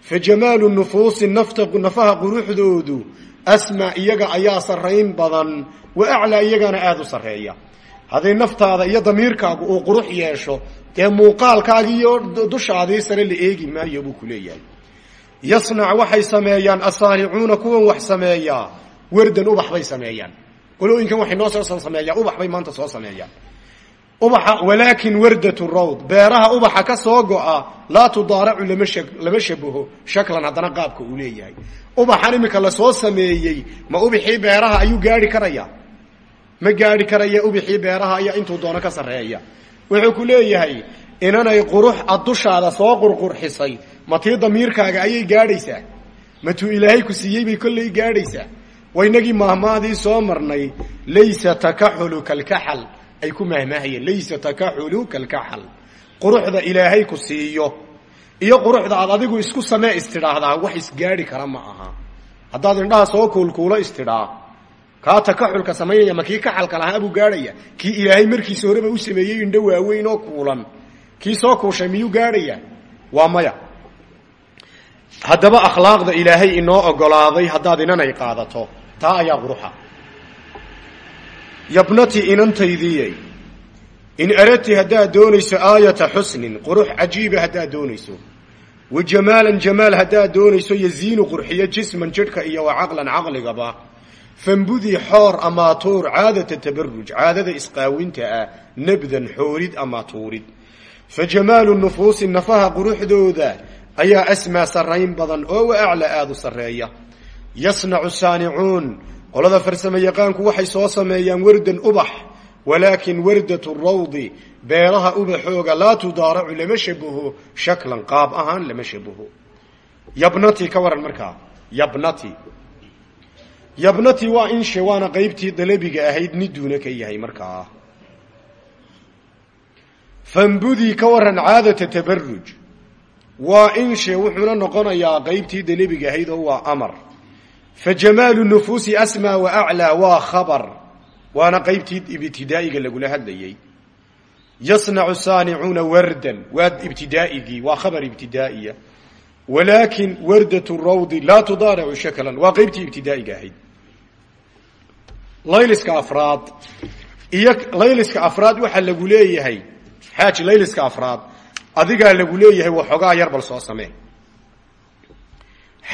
Fa jamaalu nufuusi nafta nafaha quruxdoodu asmaa iyaga ayaa sarrayn badan wa aclaa iyagana aada u sarreeya. Hadday naftaada iyo damiirkaagu uu qurux yeesho dee muuqaalkaagi iyo dushaadii sare la eegi maayo buu ku leeyahay. Yasnac waxay sameeyaan asaanicuuna kuwan wax sameeyaa wardan ubax bay sameeyaan. Qolooyinkan waxay noo soo sameeyaan ubax bay maanta soo sameeyaan ubaxa walaakin wardatu rawd. Beeraha ubaxa ka soo go-a laa tudaaracu lama sha shabaho. Shaklan haddana qaabka uu leeyahay. Ubaxan iminka la soo sameeyey ma ubixii beeraha ayuu gaari karaya? Ma gaari karaya ubixii beeraha ayaa intuu doono ka sarreeya? Wuxuu ku leeyahay inanay qurux ad dushaada soo qurqurxisay ma tii damiirkaaga ayay gaadhaysaa? Matuu ilaahay ku siiyey bay kolley gaadhaysaa? Waynagii mahmaadii soo marnay laysa takaxulu kalkaxal ay ku mahmaahayeen laysa takaxulu kalkaxal quruxda ilaahay ku siiyo iyo quruxda aad adigu isku samee istidhaahdaa wax isgaadhi kara ma aha. Haddaad indhaha soo kuulkuulo istidhaa kaa takaxulka samaynaya ma kii kaxalka lahaa buu gaadhaya? Kii ilaahay markiisa horeba u sameeyey indho waaweyn oo kuulan. Kii soo kuushay miyuu gaadhaya? Waa maya. Haddaba akhlaaqda ilaahay inoo ogolaaday haddaad inanay qaadato taa ayaa quruxa yabnati inantaydiyey in aradti haddaad doonayso aayata xusnin qurux cajiiba haddaad doonayso. Wa jamaalan jamaal haddaad doonayso yaziinu qurxiyo jisman jidhka iyo wa caqlan caqligaba. Fambudii xoor amaa tuur caadata tabaruj caadada isqaawinta ah nabdan xoorid amaa tuurid fa jamaalu nufuusi nafaha quruxdooda ayaa asmaa sarrayn badan oo wa aclaa aada u sarreeya. Yasnacu saanicuun qolada farsamo yaqaanku waxay soo sameeyaan wardan ubax walaakin wardatu rawdi beeraha ubaxooga laa tudaaracu lama shabaho shaklan qaab ahaan lama shabaho yabnati ka waran markaa yabnati. Yabnati waa inshe waana qaybtii dalabiga ahayd niduuna ka yahay markaa fambudii ka waran caadata tabaruj waa inshe wuxuuna noqonayaa qaybtii dalabiga ahayd oo waa amar fa jamaalu nufuusi asmaa wa aclaa waa khabar waana qaybtii ibtidaa'iga lagula hadlayay yasnacu saanicuuna wardan waa ibtidaa'igii waa khabar ibtidaa'iya walaakin wardat rawdi laa tudaaricu shaklan waa qaybtii ibtidaa'iga ahayd layliska afraad iyo layliska afraad waxaa lagu leeyahay xaaji layliska afraad adigaa lagu leeyahay waxoogaa yar bal soo samee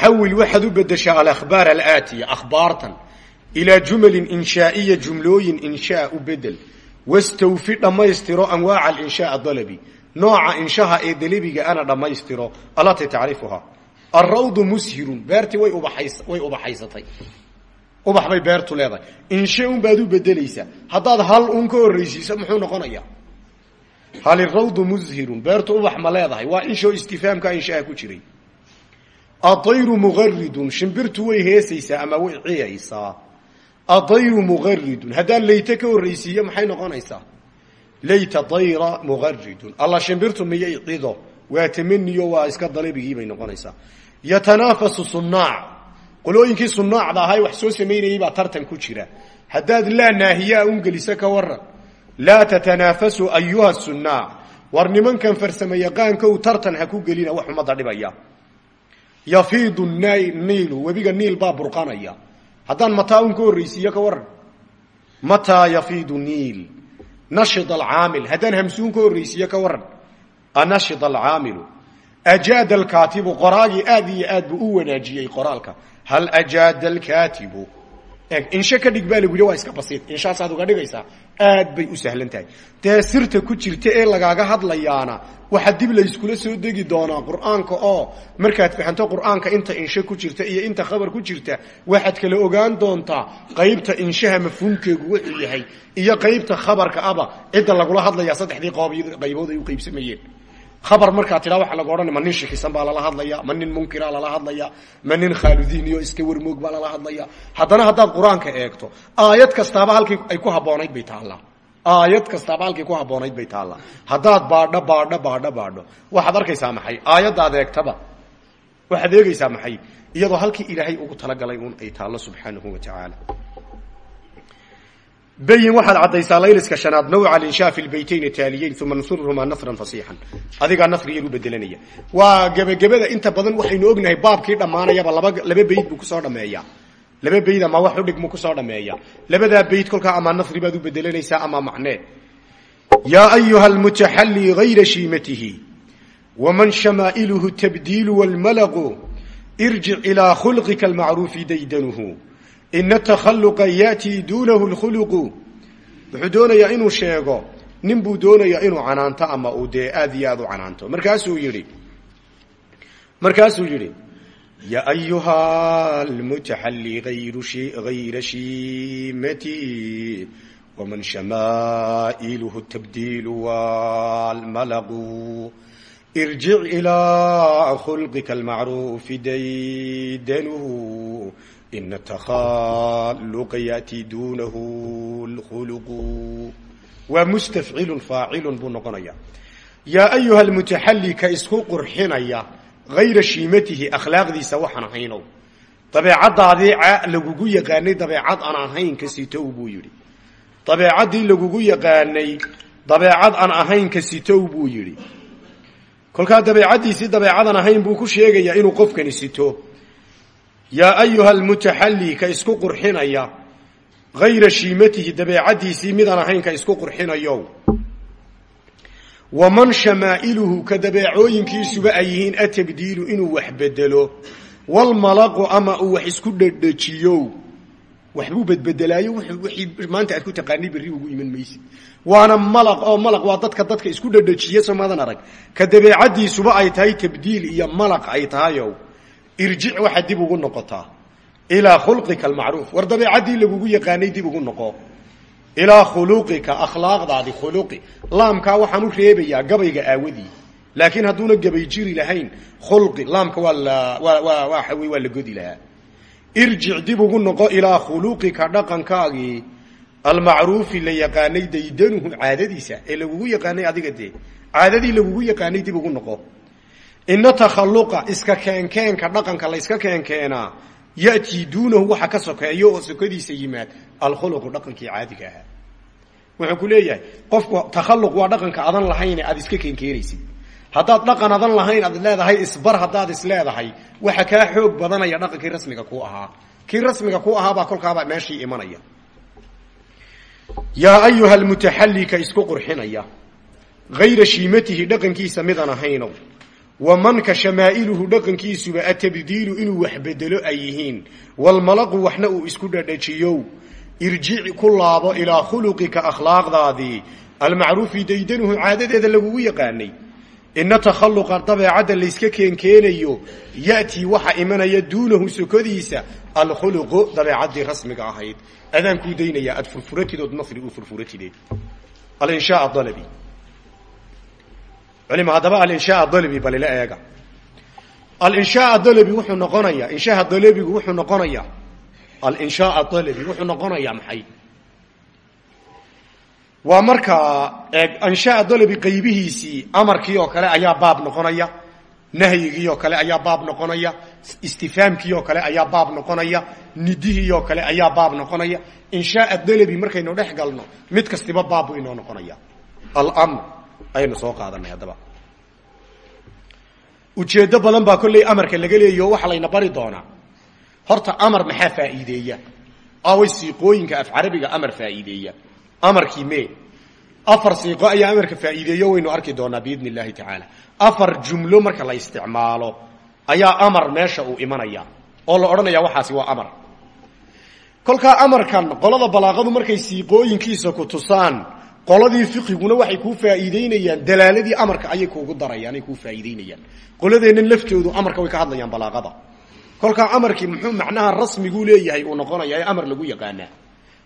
xawil waxaad u bedeshaa alakhbaar alaatiya akhbaartan ilaa jumalin inshaa'iya jumlooyin inshaa u bedel wastawfi dhammaystiro anwaaca alinshaa dalabi nooca inshaha ee dalabiga ana dhammaystiro alatii tacrifuhaa alrawdu mushirun beertii way ubaxays way ubaxaysatay ubax bay beertu leedahay inshe un baad u bedelaysaa haddaad hal un ka horraysiiso muxuu noqonayaa hal irawdu mushirun beertu ubax ma leedahay waa inshoo istifaamka inshaha adayru mugaridun shimbirtu way heesaysaa ama way ciyaysaa adayru mugaridun haddaan layte ka horraysiiyo maxay noqonaysaa layta dayra mugaridun alla shimbirtu miyay cido waa tamaniyo waa iska dalabigii bay noqonaysaa yatanaafasu sunaac qolooyinkii sunaacda ahay wax soo samaynayay baa tartan ku jira haddaad laa naahiyaa un geliso ka waran laa tatanaafasu ayuha sunaac war nimankan farsamo yaqaankow tartan ha ku gelina wax ummadda dhibaya yafiidu niilu. Webiga niil baa burqanaya. Haddaan mataa un ka ka waran mataa yafiidu niil. Nashid alcaamil. Haddaan hamsuun ka horraysiiyo ka waran anashid alcaamilu. Ajaada alkaatibu. Qoraagii aad iyo aad buu u qoraalka. Hal ajaada alkaatibu? Inshe ka dhig baa lagu yidhi waa iska basiid. Inshaasaad uga dhigaysaa aad bay u sahlan tahay. Dee sirta ku jirta ee lagaaga hadlayaana waxaa dib layskula soo degi doonaa qur'aanka oo markaad fahanto qur'aanka inta inshe ku jirta iyo inta khabar ku jirta waxaad kala ogaan doontaa qaybta inshaha mafhuumkeegu wuxuu yahay iyo qaybta khabarka aba cidda lagula hadlayaa saddexdii qaybood ay u qaybsamayeen habar markaa tidhaa waxa laga odhanaya ma nin shikisan baa lala hadlaya ma nin munkira lala hadlaya ma nin khaaludiiniyo iska warmoog baa lala hadlaya haddana haddaad qur'aanka eegto aayad kastaaba halkii ay ku habboonayd bay taallaa. Aayad kastaaba halkii ku habboonayd bay taallaa. Haddaad baadho baadho baadho baadho. Waxaad arkaysaa maxay? Aayaddaad eegtaba. Waxaad eegaysaa maxay? Iyadoo halkii ilaahay ugu talagalay un ay taallo subxaanahu wa tacaala bayin waxaad caddaysaa layliska shanaad nawca alinshaa fi lbaytayn taaliyeyn uma nsurhumaa nasran fasiixan. Adigaa nasri yar u bedelanaya waa gebagabada inta badan waxaynu ognahay baabkii dhammaanayaba laba laba bayd buu ku soo dhameeyaa laba bayd ama wax udhig buu ku soo dhameeya labadaa bayd kolkaa ama nasri baad u bedelanaysaa ama macnee yaa ayuha almutaxallii gayra shiimatihi waman shamaa'iluhu tabdiilu wlmalaqu irjic ilaa khulqika almacruufi daydanuhu ina takhaluqa yaatii duunahu lkhuluqu wuxuu doonayaa inuu sheego nin buu doonayaa inuu canaanto ama uu dee aad iyo aad u canaanto markaasuu yidhi markaasuu yidhi ya ayuha almutaxalli ayra shiimati waman shamaa'iluhu tabdiilu wlmalaqu irjic ilaa khulqika almacruufi daydanuhu ina takhaluqa yaati duunahu lkhuluqu waa mustafcilun faacilun buu noqonaya yaa ayuha almutaxalli ka isku qurxinaya hayra shiimatihi akhlaaqdiisa waxaan ahaynow dabeecaddaadii lagugu yaqaanay dabeecad aan ahayn ka sitow buu yidhi dabeecaddii lagugu yaqaanay dabeecad aan ahayn ka sitow buu yidhi kolkaa dabeecaddiisii dabeecadan ahayn buu ku sheegayaa inuu qofkani sito yaa ayuha almutaxalli ka isku qurxinaya. Hayra shiimatihi dabeecaddiisii midaan ahayn ka isku qurxinayow waman shamaa'iluhu ka dabeecooyinkiisuba ay yihiin atabdiilu inuu wax bedelo. Walmalaqu ama uu wax isku dhedhejiyo. Waxbuu bedbedelaayo wixii maanta aad ku taqaanay berri ugu iman maysid. Waana malaq oo malaq waa dadka dadka isku dhedhejiya soomaadan arag. Ka dabeecaddiisuba ay tahay tabdiil iyo ay tahayow irjic waxaad dib ugu noqotaa ilaa khulqika almacruuf war dabeecaddii lagugu yaqaanay dib ugu noqo. Ilaa khuluqika akhlaaqdaadi khuluqi. Laamkaa waxaan u reebayaa gabayga aawadii laakiin hadduuna gabay jiri lahayn khulqi laamka waa la waa waa waa xawy waa la godi dib ugu noqo ilaa khuluqika dhaqankaagii almacruufi la yaqaanay daydanuhu caadadiisa ee lagugu yaqaanay adiga dee. Caadadii lagugu dib ugu noqo ina takhalluqa iska keenkeenka dhaqanka la yska keenkeenaa yatii duunahu waxa ka sokeeyo oo sokadiisa yimaad alkhuluqu dhaqankii caadiga ahaa. Wuxuu ku leeyahay qofku takhalluq waa dhaqanka adan lahayn aad iska keenkeenaysid. Haddaad dhaqan adan lahayn aad leedahay isbar haddaad is leedahay waxa kaa xoog badanaya dhaqankii rasmiga ku ahaa. Kii rasmiga ku ahaabaa kolkaabaa meeshii imanaya. Yaa ayuha almutaxallika isku qurxinaya. Hayra shiimatihi dhaqankiisa midaan ahayno wa manka shamaa'iluhu dhaqankiisuba atabdiilu inuu wax bedelo ay yihiin. Walmalaqu waxna uu isku dhadhajiyow irjic ku laabo ilaa khuluqika akhlaaqdaadii almacruufi daydanuhu caadadeeda lagugu yaqaanay. Ina takhalluqa dabeecadda layska keenkeenayo. Ya'tii waxa imanaya duunahu sokodiisa. Alkhuluqu dabeecaddii rasmiga ahayd. Adaan kuu daynayaa. Aad furfuratidood nasri uu furfuratide alinshaa dalabi culima haddaba alinshaa dalabi balila eega. Alinshaa dalabi wuxuu noqonayaa inshaha dalabigu wuxuu noqonayaa alinshaa dalabi wuxuu noqonayaa maxay? Waa markaa anshaa dalabi qaybihiisii amarkii oo kale ayaa baab noqonaya nahyigii oo kale ayaa baab noqonaya istifaamkii oo kale ayaa baab noqonaya nidihii oo kale ayaa baab noqonaya. Inshaa dalabi markaynu dhex galno mid kastiba baab buu inoo noqonaya almr ayaynu soo qaadanay haddaba. Ujeeddo badan baa kolley amarka laga leeyaho waxaa layna bari doonaa. Horta amar maxaa faa'iideeya? Away siiqooyinka af carabiga amar faa'iideeya. Amarkii me afar siiqo ayaa amarka faa'iideeyo waynu arki doonaa biidni illahi tacaala. Afar jumlo marka la isticmaalo ayaa amar meesha uu imanaya oo la odhanaya waxaasi waa amar. Kolkaa amarkan qolada balaaqadu markay siiqooyinkiisa ku tusaan qoladii fiqiguna waxay kuu faa'iideynayaan dalaaladii amarka ayay kuugu darayaan ay kuu faa'iideynayaan. Qoladeennan laftoodu amarka way ka hadlayaan balaaqada. Kolkaa amarkii muxuu macnaha rasmiguu leeyahay uu noqonaya ee amar lagu yaqaanaa.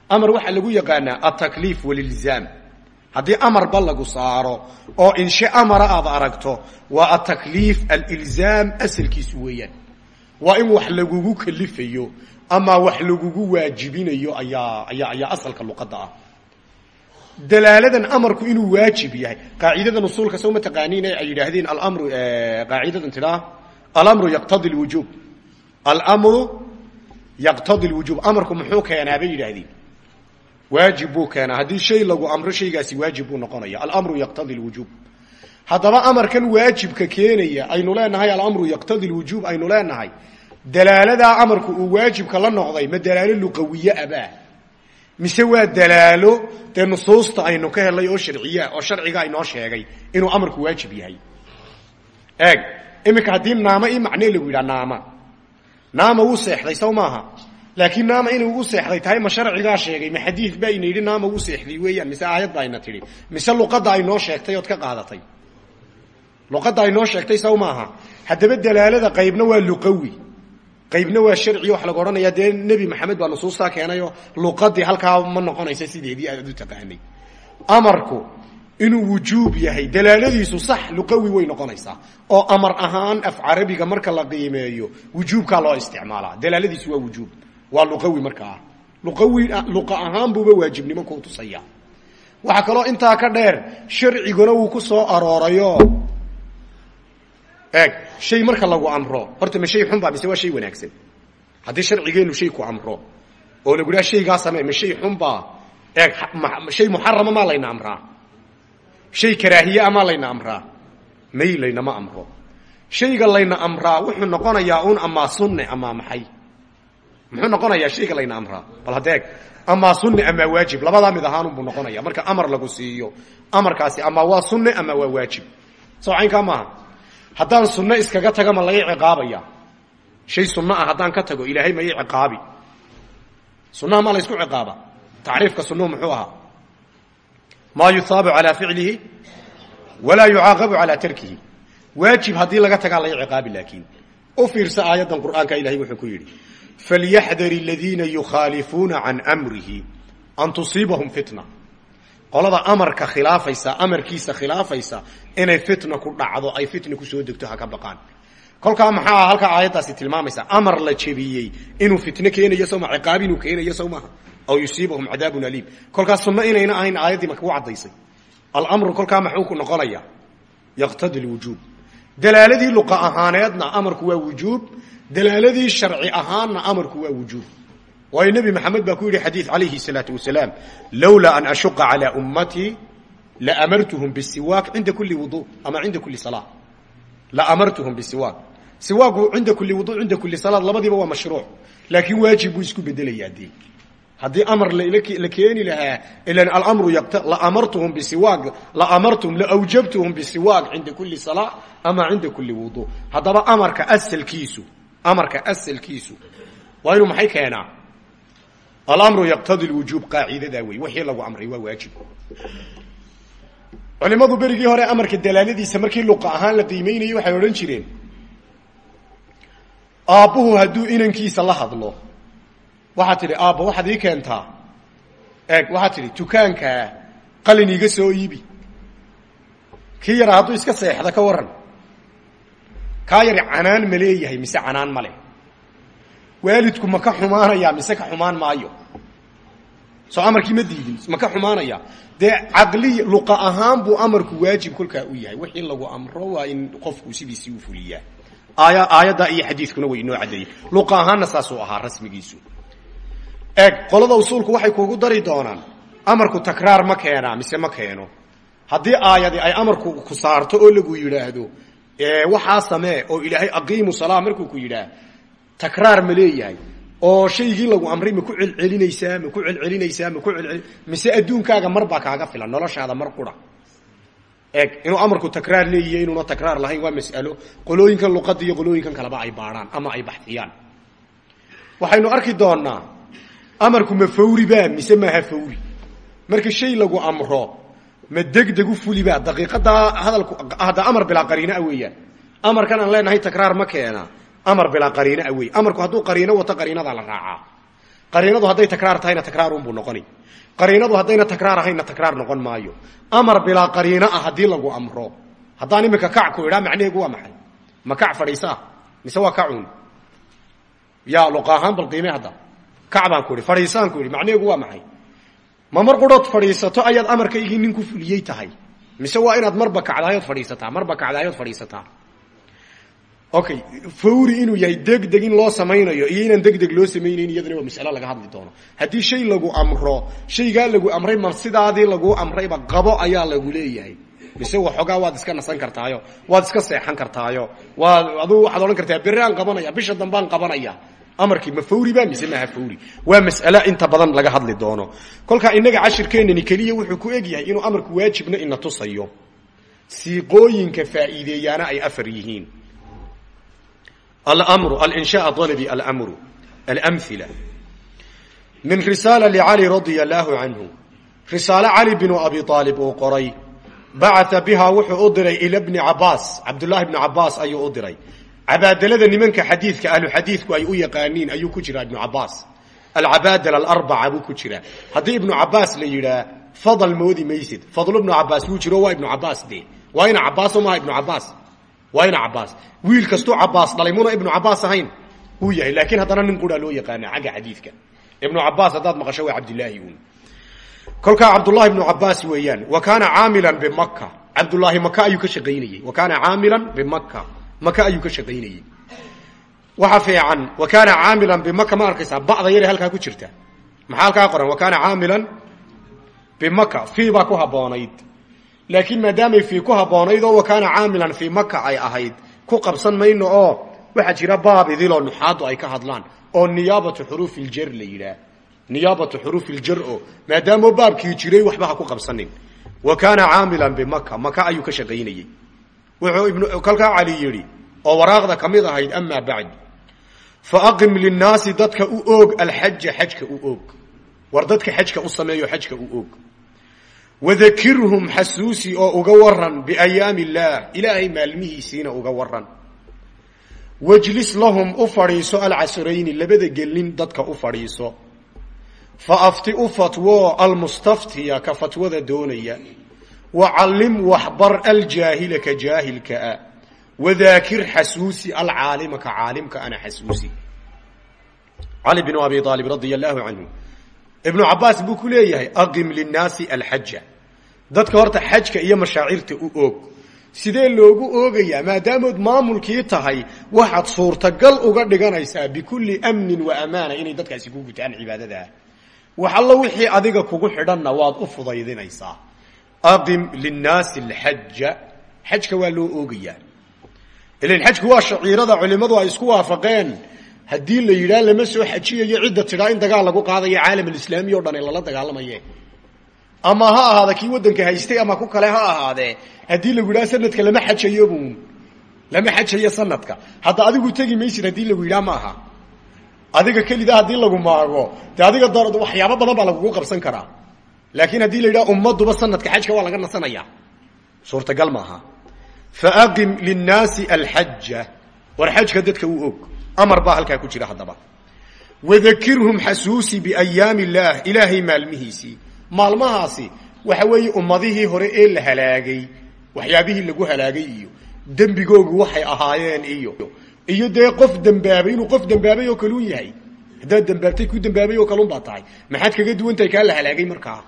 Amar waxaa lagu yaqaanaa altakliif walilzaam. Haddii amarba lagu saaro oo inshe amara aad aragto waa atakliif alilzaam asalkiisu weeyaan. Waa in wax lagugu kalifayo ama wax lagugu waajibinayo ayaa ayaa ayaa asalka luqadda ah dalaaladan amarku inuu waajib yahay. Qaacidadan usuulka soo ma taqaaniin ay yidhaahdeen alamru qaacidadan tidhaa alamru yaqtadi lwujuub almru yaqtadi lwujuub amarku muxuu keenaa bay yidhaahdeen. Waajib buu keenaa. Shay lagu amro shaygaasi waajib buu noqonaya. Alamru yaqtadi lwujuub haddaba amarkan waajibka keenaya aynu leenahay alamru yaqtadi lwujuub aynu leenahay dalaaladaa amarku uu waajibka la noqday ma dalaalo luqawiye abaa mise waa dalaalo dee nusuusta aynu ka helay oo sharciya oo sharciga aynoo sheegay inuu amarku waajib yahay. Eeg iminka haddii naama ii macnee lagu yidhaha naama. Naama wuu seexday saw laakiin naama inay ugu seexday tahay ma sharcigaa sheegay ma xadiid ba ayna naama wuu seexday weeyaan mise aayad ba ayna tidhi mise luqadda aynoo sheegtay ood ka qaadatay. Luqadda aynoo sheegtay saw maaha. Dalaalada qaybna waa luqawi qaybna waa sharci waxa laga odhanaya dee nebi maxamed baa nusuustaa keenayoo luqadii halkaa ma noqonaysa sideedii aad u taqaanay. Amarku inuu wujuub yahay dalaaladiisu sax luqawi way noqonaysaa oo amar ahaan af carabiga marka la qiimeeyo wujuubkaa loo isticmaalaa. Dalaaladiisu waa wujuub waa luqawi markaa luqawi luqa ahaan buuba waajibnimo kuu tusaya waxaa kaloo intaa ka dheer sharciguna wuu ku soo aroorayo eeg. Shay marka lagu amro horta ma shay xunba mise waa shay wanaagsan. Haddii sharcigeenu shay ku amro oo lagu dhaha shaygaa samee ma shay xunbaa eeg. Shay muxarama maa layna amraa. Shay karaahiye a maa layna amraa. May laynama amro. Shayga layna amraa wuxuu noqonayaa un amaa sunne amaa maxay? Muxuu noqonayaa shayga layna amraa? Bal hadeeg amaa sunne amaa waajib labadaa mid ahaanunbuu noqonaya marka amar lagu siiyo amarkaasi amaa waa sunne amaa waa waajib. Soo caynkaa maaha haddaan sunno iskaga taga ma laga ciqaabaya. Shay sunno ah haddaan ka tago ilaahay ma ii ciqaabi. Sunnaha maa la ysku ciqaaba. Tacriifka sunnuhu muxuu ahaa. Maa yuhaabu calaa ficlihi walaa yucaaqabu calaa tarkihi. Waajib haddii laga tagaa laga ciqaabi laakiin u fiirsa aayaddan qur'aanka ilahay wuxuu ku yidhi falyaxdar aladiina yukhaalifuuna can amrihi an tusiibahum fitna qolada amarka khilaafaysa amarkiisa khilaafaysa inay fitna ku dhacdo ay fitna ku soo degto ha ka baqaan. Kolkaa maxaa halkaa aayaddaasi tilmaamaysa amar la jebiyey inuu fitno keenayo sowma ciqaab inuu keenayo sow aw yusiibahum cadaabun aliim. Kolkaa sunno inayna ahayn aayaddii ma kugu caddaysay. Alamru kolkaa maxuu ku noqonaya yaqtadi lwujuub dalaaladii luqa ahaaneedna amarku waa wujuub dalaaladii sharci ahaanna amarku waa wujuub waayo nebi maxamed baa ku yidhi xadiid calayhi salaatu wasalaam lowlaa an ashuqa calaa ummatii laamartuhum bisiwaak cinda kuli wudu ama cinda kuli salaa laamartuhum bisiwaak siwaagu cinda kuli wudu cinda kuli salaad labadiiba waa mashruuc laakiin waajib buu isku bedelayaa dee haddii amar la keeni lahaa ilan alamru laamartuhum bisiwaak laamartuhum laawjabtuhum bisiwaak cinda kuli salaa ama cinda kuli wudu. Haddaba amarka asalkiisu amarka asalkiisu. Waa inuu maxay keenaa alamru yaqtadi lwujuub qaacidadaa wey wixii lagu amray waa waajib culimadu berigii hore amarka dalaaladiisa markii luqa ahaan la qiimeynayay waxay odhan jireen aabbuhu hadduu inankiisa la hadlo waxaad tidhi aabba waxaad ii keentaa eeg waxaad tidhi dukaankaa qalin iiga soo iibi kii yaraa iska seexda ka waran kaa yari canaan ma mise canaan ma waalidku ma ka xumaanaya mise ka xumaan maayo soo amarkii ma diidin ma ka xumaanaya. Dee caqliya luqa ahaan buu amarku waajib kolkaa u yahay. Wixii lagu amro waa in qofku sidiisii u fuliyaa. Aaya aayaddaa iyo xadiidkuna way inoo caddeeyey luqa ahaanna saasuu ahaa rasmigiisu. Eeg qolada usuulku waxay kuugu dari doonaan amarku takraar ma keenaa mise ma keeno. Haddii aayadi ay amarku ku saarto oo lagu yidhaahdo waxaa samee oo ilaahay aqiimu salaa markuu ku yidhaah takraar ma leeyahay oo shaygii lagu amray ma ku celcelinaysaa ma ku celcelinaysaa ma ku celceli mise adduunkaaga mar baa kaaga filan noloshaada mar qura. Eeg inuu amarku takraar leeyahay inuuna takraar lahayn waa mas'alo. Qolooyinkan luqada iyo qolooyinkan kaleba ay baadhaan ama ay baxiyaan waxaynu arki doonaa amarku ma fawri baa mise maaha fawri? Marka shay lagu amro ma degdegu fulibaa daqiiqadaa hadalku hadda amar bilaa qariinaa weeyaan. Amarkan aan leenahay takraar ma keena amar bilaa qariinaa wey amarku hadduu qariino wato qariinadaa la raacaa qariinadu hadday takraar tahayna takraarunbuu noqoni. Qariinadu haddayna takraar ahaynna takraar noqon maayo. Amar bilaa qariino ah lagu amro. Haddaan imika kac ku idhaa macnaheegu waa maxay? Ma kac fadhiisaa? Mise waa kacuun yaa luqa ahaan ku idhi fadhiisaan ku idhi macnaheegu waa maxay? Ma mar qudhood fadhiisato ayaad amarkaygii nin ku tahay. Mise inaad marba kacdaayood fadhiisataa? Marba kacdaayood fadhiisataa okay fawri inuu yahay degdeg in loo samaynayo iyo inaan degdeg loo samaynayn iyadana waa masalo laga hadli doono. Haddii shay lagu amro shaygaa lagu amray ma sidaadii lagu amrayba qabo ayaa lagu leeyahay. Mise waxoogaa waad iska nasan kartaayo waad iska seexan kartaayo waad aduu waxaad odhan kartaa berri qabanaya bisha dambaan qabanaya. Amarkii ma fawri ba mise maha fawri. Waa mas'ale inta badan laga hadli doono. Kolkaa inaga cashirkeenani keliya wuxuu ku eg inuu amarku waajibna ina tusayo. Siiqooyinka faa'iideeyaana ay afar yihiin almru alinshaء alabi almru alamhila min risaala licali radia allaahu canhu risaale cali binu abi aalib uu qoray bacaa bihaa wuxuu u diray ila bni cabaas cabdullahi bni cabaas ayuu u diray cabaadalada nimanka xadiidka ahluxadiidku ay u yaqaaniin ayuu ku jiraa ibnu cabaas alcabaadala alarbaca buu ku jiraa haddii ibnu cabaas la yidhaa fadal moodi maysid fadlu ibnu cabaas wuu jiro waa ibnu cabaas de waa ina cabaaso maaha ibnu cabaas waa ina cabaas wiil kastuu cabaas dhalay muna ibnu cabaas ahayn. Wuu yahay laakiin haddana nin quraa loo yaqaana xagga xadiidka. Ibnu cabaas haddaad maqasho waa cabdilaahi un kolkaa cabdullahi ibnu cabaas weeyaan wa kaana caamilan bimaka cabdullaahi maka ayuu ka shaqaynayey wa kaana caamilan bimaka maka ayuu ka shaqaynayey waxa fiican wa kaana caamilan bimaka ma arkaysaa ba'da yare halkaa ku jirta. Maxaa halkaa qoran? Wa kaana caamilan bimaka fii baa ku habboonayd laakiin maadaamay fii ku habboonayd oo wa kaana caamilan fii maka ay ahayd ku qabsan mayno oo waxaa jira baab idiloo nuxaadu ay ka hadlaan oo niyaabatu xuruufi ljar la yidhaah. Niyaabatu xuruufi ljar baabkii jiray waxba ha ku qabsanin. Wa kaana caamilan bimaka maka ayuu ka shaqaynayey wuxuu ibnu kolkaa cali yidhi oo waraaqda ka mid ahayd amaa bacd. Fa aqim linnaasi dadka u oog alxaja xajka u oog. War dadka xajka u sameeyo xajka u oog wadakirhum xasuusi oo uga waran biayaami illaah ilaahay maalmihiisiina uga waran wajlis lahum u fadhiiso alcasrayni labada gelin dadka u fadhiiso. Fa afti u fatwo almustaftiya ka fatwada doonaya. Wa callim waxbar aljaahila ka jaahilkaa wadaakir xasuusi alcaalima ka caalimka ana xasuusi. Cali bn abi aalib radia allahu canhu ibnu cabaas buu ku leeyahay aqim linnaasi alxaja dadka horta xajka iyo mashaacirta u oog. Sidee loogu oogayaa? Maadaamood maamulkii tahay waxaad suurtagal uga dhiganaysaa bikulli amnin wa amaana inay dadkaasi ku gutaan cibaadadaa. Wax allo wixii adiga kugu xidhanna waad u fudaydinaysaa. Aqim linnaasi alxaja xajka waa loo oogayaa. Ilan xajku waa shaciirada culimmadu ay isku waafaqeen haddii la yidhaah lama soo xajiyayo cidda tidhaa in dagaal lagu qaadayo caalam alislaami o dhan ee lala dagaalamaye ama ha ahaada kii waddanka haystay ama ku kale ha ahaadee haddii lagu yidhaha sanadka lama xajayo buun lama xajayo sanadka hadda adigu tegi maysid haddii lagu yidhaha ma aha. Adiga kelida haddii lagu maago dee adiga waxyaabo badan baa lagugu qabsan karaa. Laakiin haddii la yidhaha ummaduba sanadka xajka waa laga nasanaya. Suurtagal maaha faaqim linnaasi alxaja war xajka dadka u og amar baa halkaa ku jira haddaba. Wadakirhum xasuusi biayaami illaah ilaahay maalmihiisii maalmahaasi waxa weeye ummadihii hore ee la halaagay waxyaabihii lagu halaagay iyo dembigoogu waxay ahaayeen iyo iyo dee qof dembaabay inuu qof dembaabay oo kaluun yahay. Haddaad dembaabtay ku dembaabay oo kalun baa tahay. Maxaad kaga duwan tahay kaa la halaagay markaa?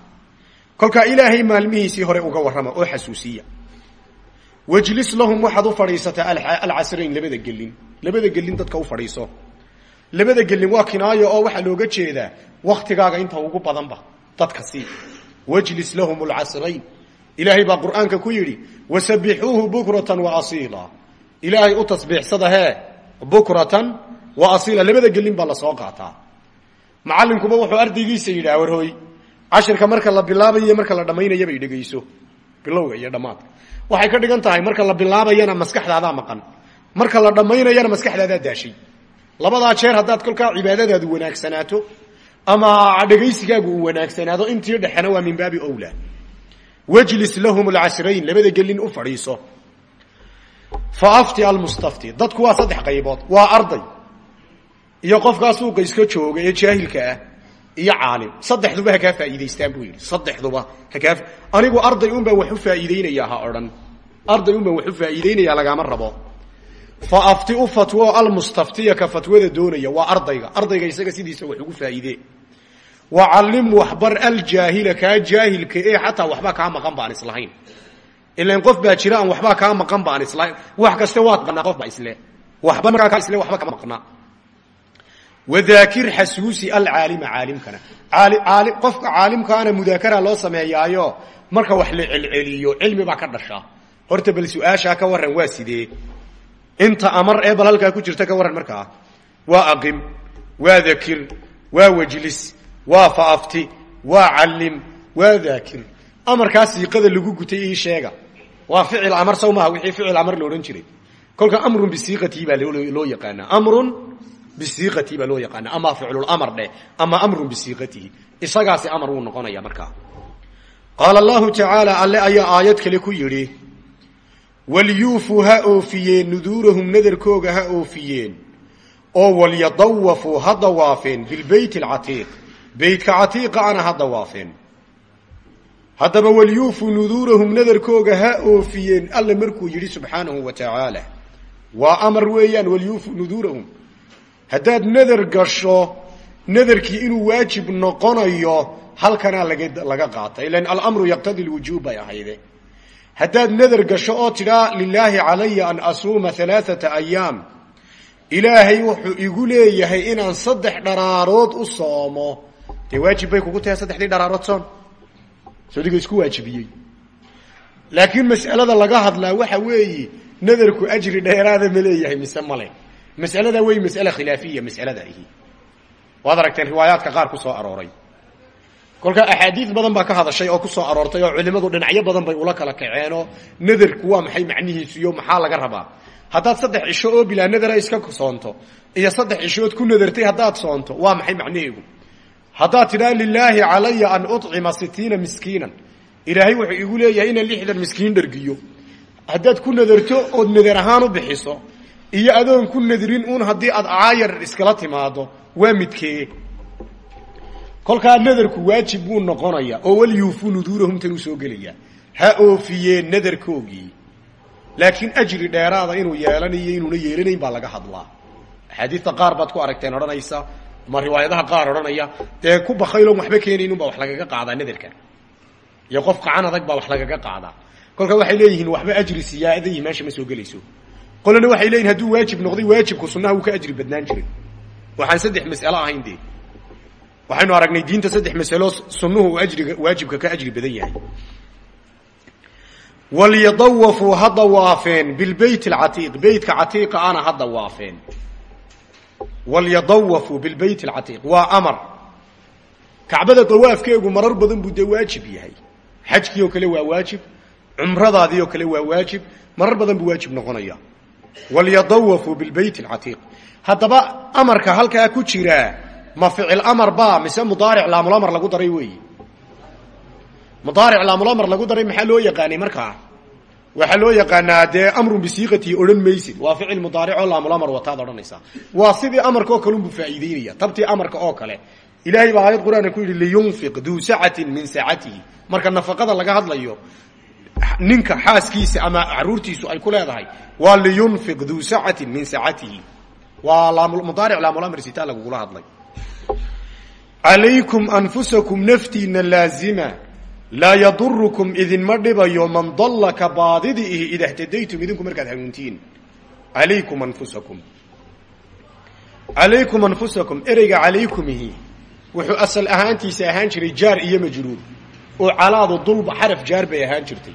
Kolkaa ilaahay maalmihiisii hore uga warrama oo xasuusiya wajlis lahum waxaad u fadhiisataa alcasrayn labada gelin labada gelin dadka u fadhiiso. Labada gelin waa kinaayo oo waxaa looga jeedaa waktigaaga inta ugu badanba dadka sii. Wajlis lahum alcasrayn ilaahay baa qur'aanka ku yidhi wasabixuuhu bukratan wa asiila. Ilaahay u tasbiixsada hee bukratan wa asiila. Labada gelin baa la soo qaataa. Macallinkuba wuxuu ardaygiisa yidhaha warhooy cashirka marka la bilaabayo marka la dhammaynayaba dhegayso bilowga iyo dhammaadka waxay ka dhigan tahay marka la bilaabayana maskaxdaadaa maqan. Marka la dhammaynayana maskaxdaadaa daashay. Labadaa jeer haddaad kolkaa cibaadadaadu wanaagsanaato ama dhegaysigaagu uu wanaagsanaado intii dhexena waa min baabi owla wajlis lahum alcasrayn labada gelin u fadhiiso. Fa afti almustafti dadku waa saddex qaybood. Waa arday. Iyo qofkaa suuqa iska jooga ee jaahilka ah iyo caalim. Saddexduba ha kaa faa'iidaystaan buu yidhi. Saddexduba ha kaa anigu arday un baan wax u faa'iideynayaa ha odhan. Arday un baan wax u faa'iideynayaa lagaama rabo. Fa afti u fatwo almustaftiya ka fatwada doonaya waa ardayga. Ardayga isaga sidiisa wax ugu faa'iidee wa callim waxbar aljaahila kaa jaahilka ee xataa waxbaa kaa maqan baan islahayn. Ilan qof baa jira aan waxbaa kaa maqan baan islahayn. Wax kaste waad qanaa qof baa isle. Waxba markaa kaa isle waxba kama maqnaa wadaakir xasuusi alcaalima caalimkana aali qofka caalimkaana mudaakara loo sameeyaayo marka wax la celceliyo cilmi baa ka dhasha horta bal su'aashaa ka warran waa sidee inta amar ee bal halkaa ku jirta ka warran markaa waa aqim waa dakir waa wajlis waa faafti waa callim waa daakir amarkaa siiqada lagu gutay ii sheega waa ficil amar saw maaha wixii ficil amar la odhan jiray kolka amrun bisiiqatii baa loo yaqaanaa amrun bisiiqatii baa loo yaqaana ama ficlulamar dheh ama amrun bisiiqatihi isagaasi amar wuu noqonaya markaa qaala allahu tacaala alle ayaa aayad kale ku yidhi walyuufuu ha oofiyeen nuduurahum nadarkooga ha oofiyeen oo walyadawafuu ha dawaafeen bilbeyt alcatiiq beytka catiiqa ana ha dawaafeen haddaba walyuufuu nuduurahum nadarkooga ha oofiyeen alle markuu yidhi subxaanahu wa tacaala waa amar weeyaan walyuufuu nuduurahum haddaad nadar gasho nadarkii inuu waajib noqonayo halkanaa laga qaata ilan alamru yaqtadi lwujuub bay ahayde. Haddaad nadar gasho oo tidhaa lilaahi calaya an asuuma alaaata ayaam ilaahay wuxuu igu leeyahay inaan saddex dharaarood u soomo. Dee waajib bay kugu tahay saddexdii dharaarood soon? Sodiga isku waajibiyey. Laakiin mas'alada laga hadlaa waxa weeye nadarku ajri dheeraada ma leeyahay mise male masalada wey masale khilaafiya masalada ihi. Waad aragteen riwaayaadka qaar ku soo arooray. Kolka axaadiid badan baa ka hadashay oo ku soo aroortay oo culimadu dhinacyo badan bay ula kala kaceenoo nadarku waa maxay macnihiisu iyo maxaa laga rabaa. Haddaad saddex cisho oo bilaa nadara iska soonto iyo saddex cishood ku nadartay haddaad soonto waa maxay macnaheegu haddaad tidhaa lilaahi calaya an ucima sitiina miskiinan. Ilaahay wuxuu igu leeyahay inaan lixdan miskiin dhargiyo. Haddaad ku nadarto ood nadar ahaan u bixiso iyo adoon ku nadrin un haddii aad caayar iskala timaado waa midkee. Kolkaa nadarku waajib buu noqonaya oo walyuufuu nuduurahum tanuu soo gelaya. Ha oofiyeen nadarkoogii. Laakiin ajri dheeraada inuu yeelanayo inuuna yeelanayn baa laga hadlaa. Axaadiista qaar baad ku aragteen odhanaysa ma riwaayadaha qaar odhanaya dee ku bakayloon waxba keenaynun baa wax lagaga qaadaa nadarka. Iyo qof qacan adag baa wax lagaga qaadaa. Kolka waxay leeyihiin waxba ajri siyaadaihi meesha ma soo gelayso qolana waxay leeyihiin hadduu waajib noqday waajibku sunnaha ka ajri badnaan jiray. Waxaan saddex mas'alo ahayn dee aragnay diinta saddex masalo sunnuhu ajriga waajibka ka ajri badan yahay. Walyadawafuu ha dawaafeen bilbeyt alcatiiq beytka catiiqa ana ha dawaafeen. Walyadawafuu bilbeyt alcatiiq waa amar. Kacbada dawaafkeegu marar badan buu dee waajib yahay. Xajkii kale waa waajib cumradaadii kale waa waajib marar badan buu waajib noqonaya walyadawafuu bilbeyt alcatiiq haddaba amarka halkaa ku jiraa ma ficil amar ba mise mudaaric laamulamar lagu daray weeyi mudaaric laamulamar lagu daray maxaa loo yaqaanay markaa waxaa loo yaqaanaa dee amrun bisiiqatii odhan maysid waa ficil mudaaricoo laamulamar wataad odhanaysaa waa sidii amarka oo kale unbuu faa'iideynaya tabtii amarka oo kale ilaahay baa aayad qur'aanka ku yidhi liyunfiq duu sacatin ninka xaaskiisa ama caruurtiisu ay ku leedahay waa liyunfiq duu sacatin min sacatihi waa mudaaric laamulamr sitaa lagugula hadlay. Calaykum anfusakum naftiina laazima. Laa yadurukum idinma dhibayo man dalla ka baadidi ihi ida htadaytum alaykum anfusakum. Calaykum anfusakum ereyga calaykumihi wuxuu asal ahaantiisa ahaan jiray jaar iyo majruur. Oo calaadu dulba xaraf jaar bay ahaan jirtay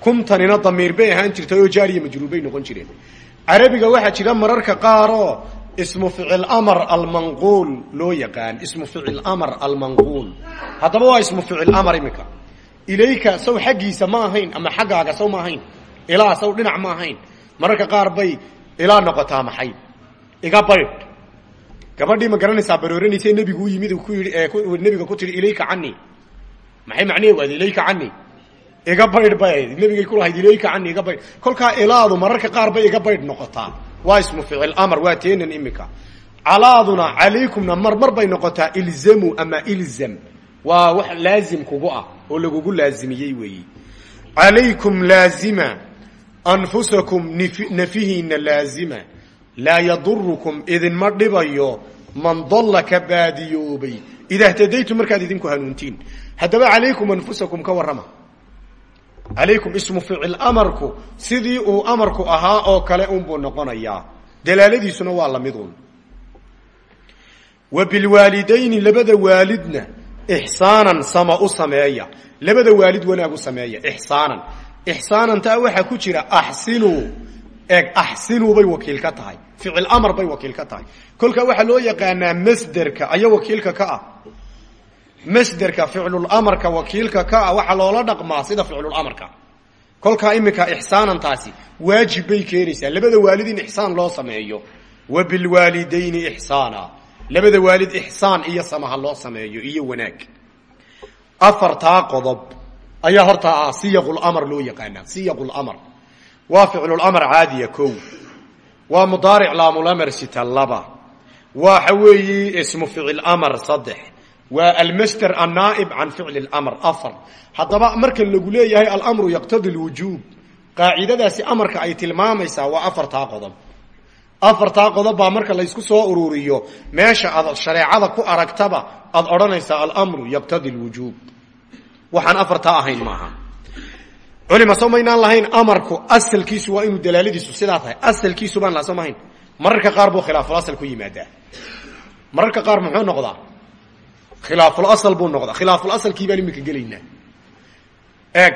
kumtanina damiir bay ahaan jirtay oo jaar iyo majruur bay noqon jireen. Carabiga waxaa jira mararka qaaroo ismu ficil amar almanquul loo yaqaan ismu ficil amar almanquul. Haddaba waa ismu ficil amar iminka. Ilayka saw xaggiisa ma ahayn ama xaggaaga saw ma ahayn ilaa saw dhinac ma ahayn mararka qaar bay ilaa noqotaa maxay? Iga baydh gabadhii ma garanaysaa barooranaysa nebigu u yimid ku yidhi nebiga ku tihi ilayka cani maxay macnaheegu ahayd ilayka cani iga baydh bay. Ahayd nebigay ku lahayd ilayka cani iga baydh kolkaa ilaadu mararka qaar bay iga baydh noqotaa waa ismu ficil amar waa teenan imika. Calaaduna calaykumna mar bay noqotaa ilzamu ama ilzam. Waa wax laazim kugu ah oo lagugu laazimiyey weeyi. Calaykum laazima anfusakum nafihiina laazima. Laa yadurukum idinma dhibayo man dalla ka baadiyoobay. Idaa markaad idinku hanuuntiin. Haddaba calaykum anfusakum ka warrama calaykum ismu ficil amarku sidii uu amarku ahaa oo kale unbuu noqonayaa dalaaladiisuna waa la mid un wa bilwaalidayni labada waalidna ixsaanan sama u sameeya labada waalid wanaag u sameeya ixsaanan ixsaanan taa waxaa ku jira axsinuu eeg axsinuu bay wakiil tahay ficil amar bay wakiil ka tahay kolkaa waxaa loo yaqaanaa masderka aya wakiilka ka ah masderka ficlulamarka wakiilka ka ah waxaa loola dhaqmaa sida ficlulamarka kolkaa iminka ixsaanantaasi waajib bay keenaysaa. Labada waalid in loo sameeyo wa bilwaalidayni ixsaana. Labada waalid ixsaan iyo samaha loo sameeyo iyo wanaag. Afartaa qodob ayaa horta ah siyaqlamar loo yaqaanaa siyaqlamar waa ficlulamar caadiya kow. Waa mudaaric laamulamar sita laba. Waxa weeye ismu ficil amar saddex waa almasder annaaib can ficli اlamr afar. Haddaba marka lagu leeyahay alamru yaqtadi lwujuub qaacidadaasi amarka ay tilmaamaysaa waa afartaa qodob. Afartaa qodob baa marka laysku soo ururiyo. Meesha aad shareecada ku aragtaba aad odhanaysaa alamru yaqtadi lwujuub waxaan afartaa ahayn maaha culima soo maynaan lahayn amarku asalkiisu waa inuu dalaaladiisu sidaa tahay. Asalkiisu baan laha soo mahayn mararka qaar buu khilaafulasal ku yimaadaa. Mararka qaar muxuu khilaafulasal buu noqdaa. Khilaafulasalkii baan iminka gelaynaa. Eeg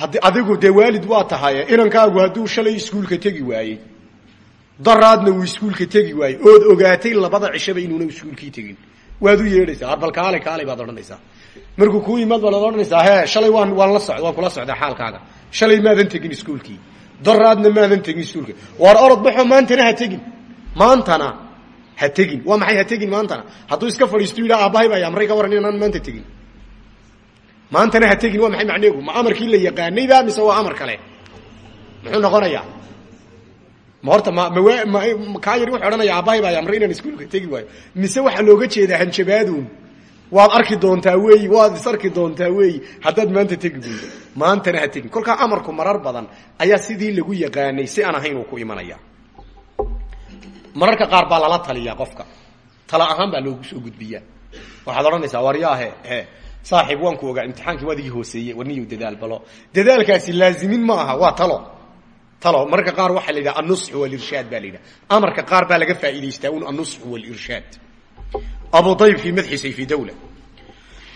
hadd adigu dee waalid waa tahaye inankaagu hadduu shalay iskuulka tegi waayey daraadna uu iskuulka tegi waayey ood ogaatay labada cishaba inuuna iskuulkii tegin. Waad u yeedhaysaa arbal kaale kaale baad odhanaysaa. Markuu kuu yimaad baad odhanaysaa he shalay waan waan la socd waan kula socdaa xaalkaaga. Shalay maadan tegin iskuulkii. Daraadna maadan tegin iskuulka waar orod baxo maantana ha tegin. Maantana ha tegin waa maxay ha tegin maantana iska fadhiisto yidhaa aabbahay baa amray ka waran inaan maanta tegin. Waa maxay macneegu? Ma amarkii la yaqaanayba mise waa amar kale? Muxuu noqonayaa? Ma ma ma kaa yar wuxuu odhanaya aabbahay baa amray iskuulka tegi waayo. Mise waxaa looga jeedaa hanjabaadun? Waad arki doontaa weeyi waad is doontaa weeyi haddaad maanta tegi weydo maantana ha amarku marar badan ayaa sidii lagu yaqaanay si aan ahayn uu ku imanaya mararka qaar baa lala taliyaa qofka. Tala ahaan baa loogu soo gudbiyaa. Waxaad odhanaysaa waryaahe he saaxiib waan ku ogaa imtixaankii waad igi hooseeye warniyu dadaal balo. Dadaalkaasi laazimin ma aha waa talo. Talo mararka qaar waxaa la yidhaha annusxu walirshaad baa la yidhaha amarka qaar baa laga faa'idaystaa un annusxu walirshaad. Abu ayb fi madxi sayfi dawla.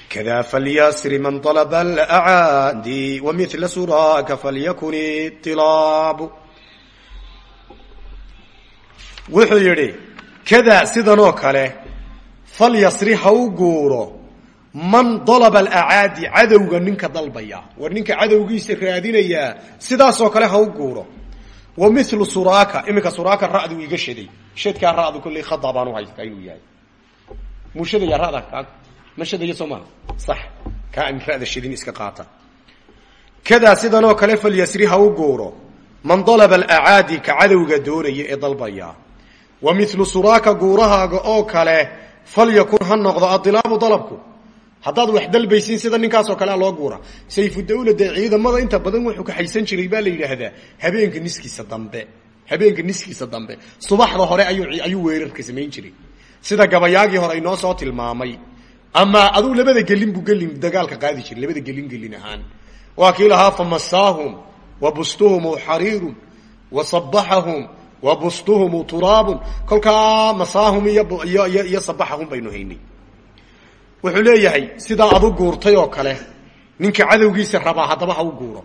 Kada falyasri man alaba alacaadi wamila suraka falyakun itilaabu wuxuu yidhi kada sidanoo kale falyasri ha u guuro man dalaba alacaadi cadowga ninka dalbaya. War ninka cadowgiisa raadinayaa sidaasoo kale ha u guuro. Wa milu suraka iminka suraka ra'du iga shaday shadkaa ra'du kolley khada baan u haystaa inuu yahay. Muu shadaya ra'da kaa ma shadaya soo maa sax. Kaa an ra'da iska qaata. Kadaa sidanoo kale falyasri ha u man dalaba alacaadi ka cadowga doonaya ee dalbaya wa milu suraka guurahaaga oo kale falyakun ha noqdo adilaabu dalabku. Haddaad wax dalbaysiin sida ninkaasoo kalea loo guura. Sayfudawla dee ciidamada inta badan wuxuu kaxaysan jiray baa la yidhaahdaa habeenka niskiisa dambe. Habeenka niskiisa dambe. Subaxda hore ayuu weerarka samayn jiray. Sida gabayaagii hore inoo soo tilmaamay. Ama aduu labada gelin buu gelin dagaalka qaadi jiray labada gelin gelin ahaan. Waa kii lahaa famasaahum wa bustuhum turaabun kolkaa masaahum iyo sabaxahum baynu haynay. Wuxuu leeyahay sidaa adu guurtay oo kale ninka cadowgiisa rabaa haddaba ha u guuro.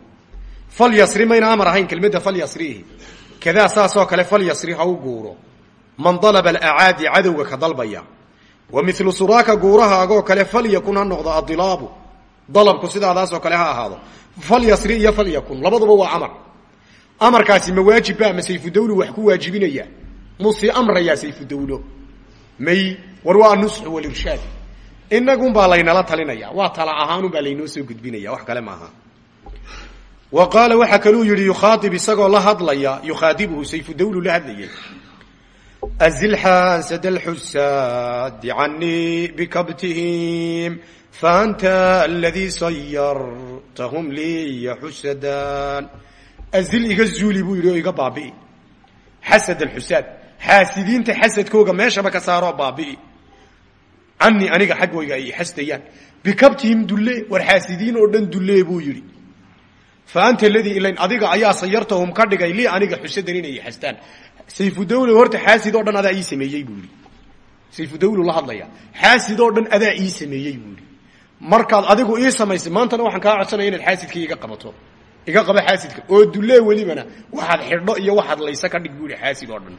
Falyasri mayna amar ahayn kelmadda falyasrihi kadaa saasoo kale falyasri ha u guuro. Man dalaba alacaadi cadowga ka dalbaya. Wa milu suraaka guurahaagoo kale falyakun ha noqdo adilaabu dalabku sidaadaasoo kale ha ahaado amarkaasi ma waajibba ma sayfudawlu wax ku waajibinaya? Musii amrayaa sayfudawlo may war waa anusxu walirshaad inagun baa laynala talinaya. Waa tala ahaanun baa laynoo soo gudbinaya. Wax kale maaha. Wa qaala waxaa kaluu yihi yukhaaib isagoo la hadlaya yukhaadibuhu sayfudawlu la hadlayay. Azil xaasad alxusaadi canii bikabtihim faanta aladii sayartahum liya xusadaan azil iga zuuli buu yidhi oo iga baabi'i xasad alxusaad xaasidiinta xasadkooga meeshaba ka saaroo baabi'i canii aniga xaggooyga ay xasdayaan bikabtihim dulle war xaasidiin oo dhan dulle buu yidhi fa anta aladii ilayn adiga ayaa sayartahum ka dhigay lii aniga xusadan inay xastaan sayfudawla horta xaasid oo dhan adaa ii sameeyey buu yidhi sayfudawlu la hadlaya xaasid oo dhan adaa ii sameeyey buu yidhi markaad adigu ii samaysay maantana waxaan kaa codsanaya inaad xaasidkii iga qabato iga qaba xaasidka. Oo dulle welibana waxaad xidho iyo waxaad laysa ka dhig buu yidhi xaasid oo dhan.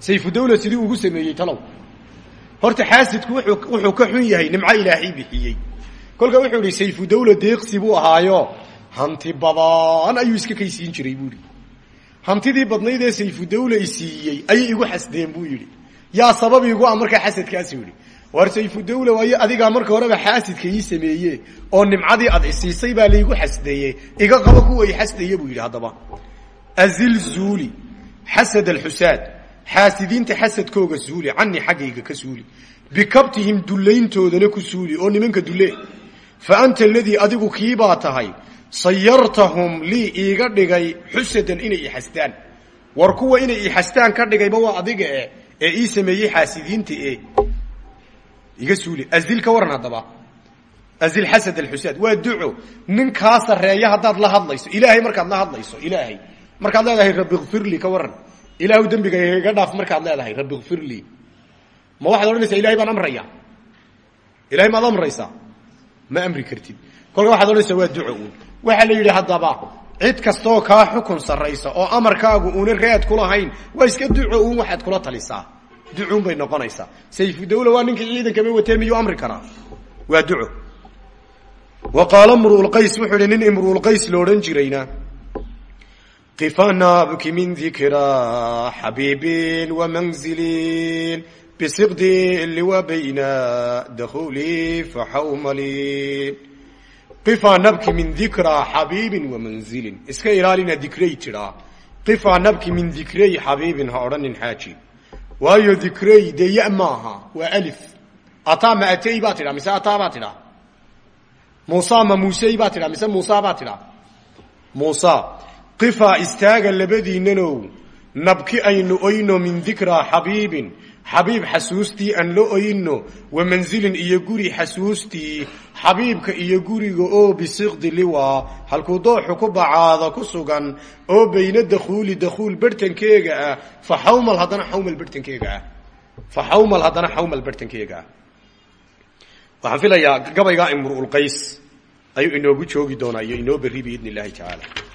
Sayfudawla sidii ugu sameeyey talow. Horta xaasidku wuxuu ka xun yahay nimco ilaahay bixiyey. Kolka wuxuu ihi sayfudawla deeqsi buu ahaayo hanti badan ayuu iska kaysiin jiray buu ihi hantidii badnayd ee sayfudawla isiiyey ayay igu xasdeen buu yidhi. Yaa sabab igu a markaa xasadkaasu yidhi war sayfudawla waayo adigaa marka horeba xaasidka ii sameeye oo nimcadii ad isiisay baa laygu xasdeeye iga qabo kuwa i xasdaya buu yidhi haddaba. Azil zuuli xasad alxusaad xaasidiinta xasadkooga suuli canii xaggayga ka suuli bikabtihim dullayntoodana ku suuli oo nimanka dulle. Fa anta aladii adigu kiibaa tahay sayartahum lii iiga dhigay xusadan inay ixastaan war kuwa inay ixastaan ka dhigayba waa adiga e ee ii sameeyey xaasidiinta iga suuli azil ka waran haddaba. Azil xasad alxusaad waa duco. Nin kaa sarreeya haddaad la hadlayso. Ilaahay markaad la hadlayso ilaahay. Markaad leedahay rabbi kfirlii ka waran. Ilaahu dembiga iga dhaaf markaad leedahay rabbi kfir lii ma waxaad odhanaysaa ilahay baan amraya. Ilahay maad amraysaa. Ma amri kartid. Kolka waxaad odhanaysaa waa duco uun. Waxaa la yidhi haddaba cid kastaoo kaa xukun sarraysa oo amarkaagu una raad ku lahayn waa iska duco waxaad kula talisaa ducuun bay noqonaysaa. Sayfudawla waa ninkii ciidankama watee miyuu amri karaa? Waa duco wa qaala imruulqays wuxuu ihi nin imruulqays lo odhan jirayna qifanaabki min dikraa xabiibin wamanzilin bisiqdili wa bayna dakhuli faxawmalin qifaa nabki min dikraa xabiibin wamanzilin iska ilaalina dikray tidhaa qifaa nabki min dikray xabiibin ha odhanin xaaji waayo dikray dee ya maaha waa alif. Ataa ma atey baa tidhaa mise ataa baa tidhaa muusa ma muusey baa tidhaa mise muusa baa tidhaa muusa qifaa istaaga labadiinanow nabki aynu oyno min dikraa xabiibin xabiib xasuustii aan la oyno wa manzilin iyo guri xasuustii xabiibka iyo guriga oo bisiqdi liwa halkuu dooxu ku bacaado ku sugan oo bayna dakhuuli dakhuul barhtankeega ah. Fa xawmal haddana xawmal barhtankeega ah. Fa xawmal haddana xawmal barhtankeega ah. Waxaan filayaa gabaygaa imru'ulqays ayuu inoogu joogi doonaa iyo inoo berri biidn illahi tacaala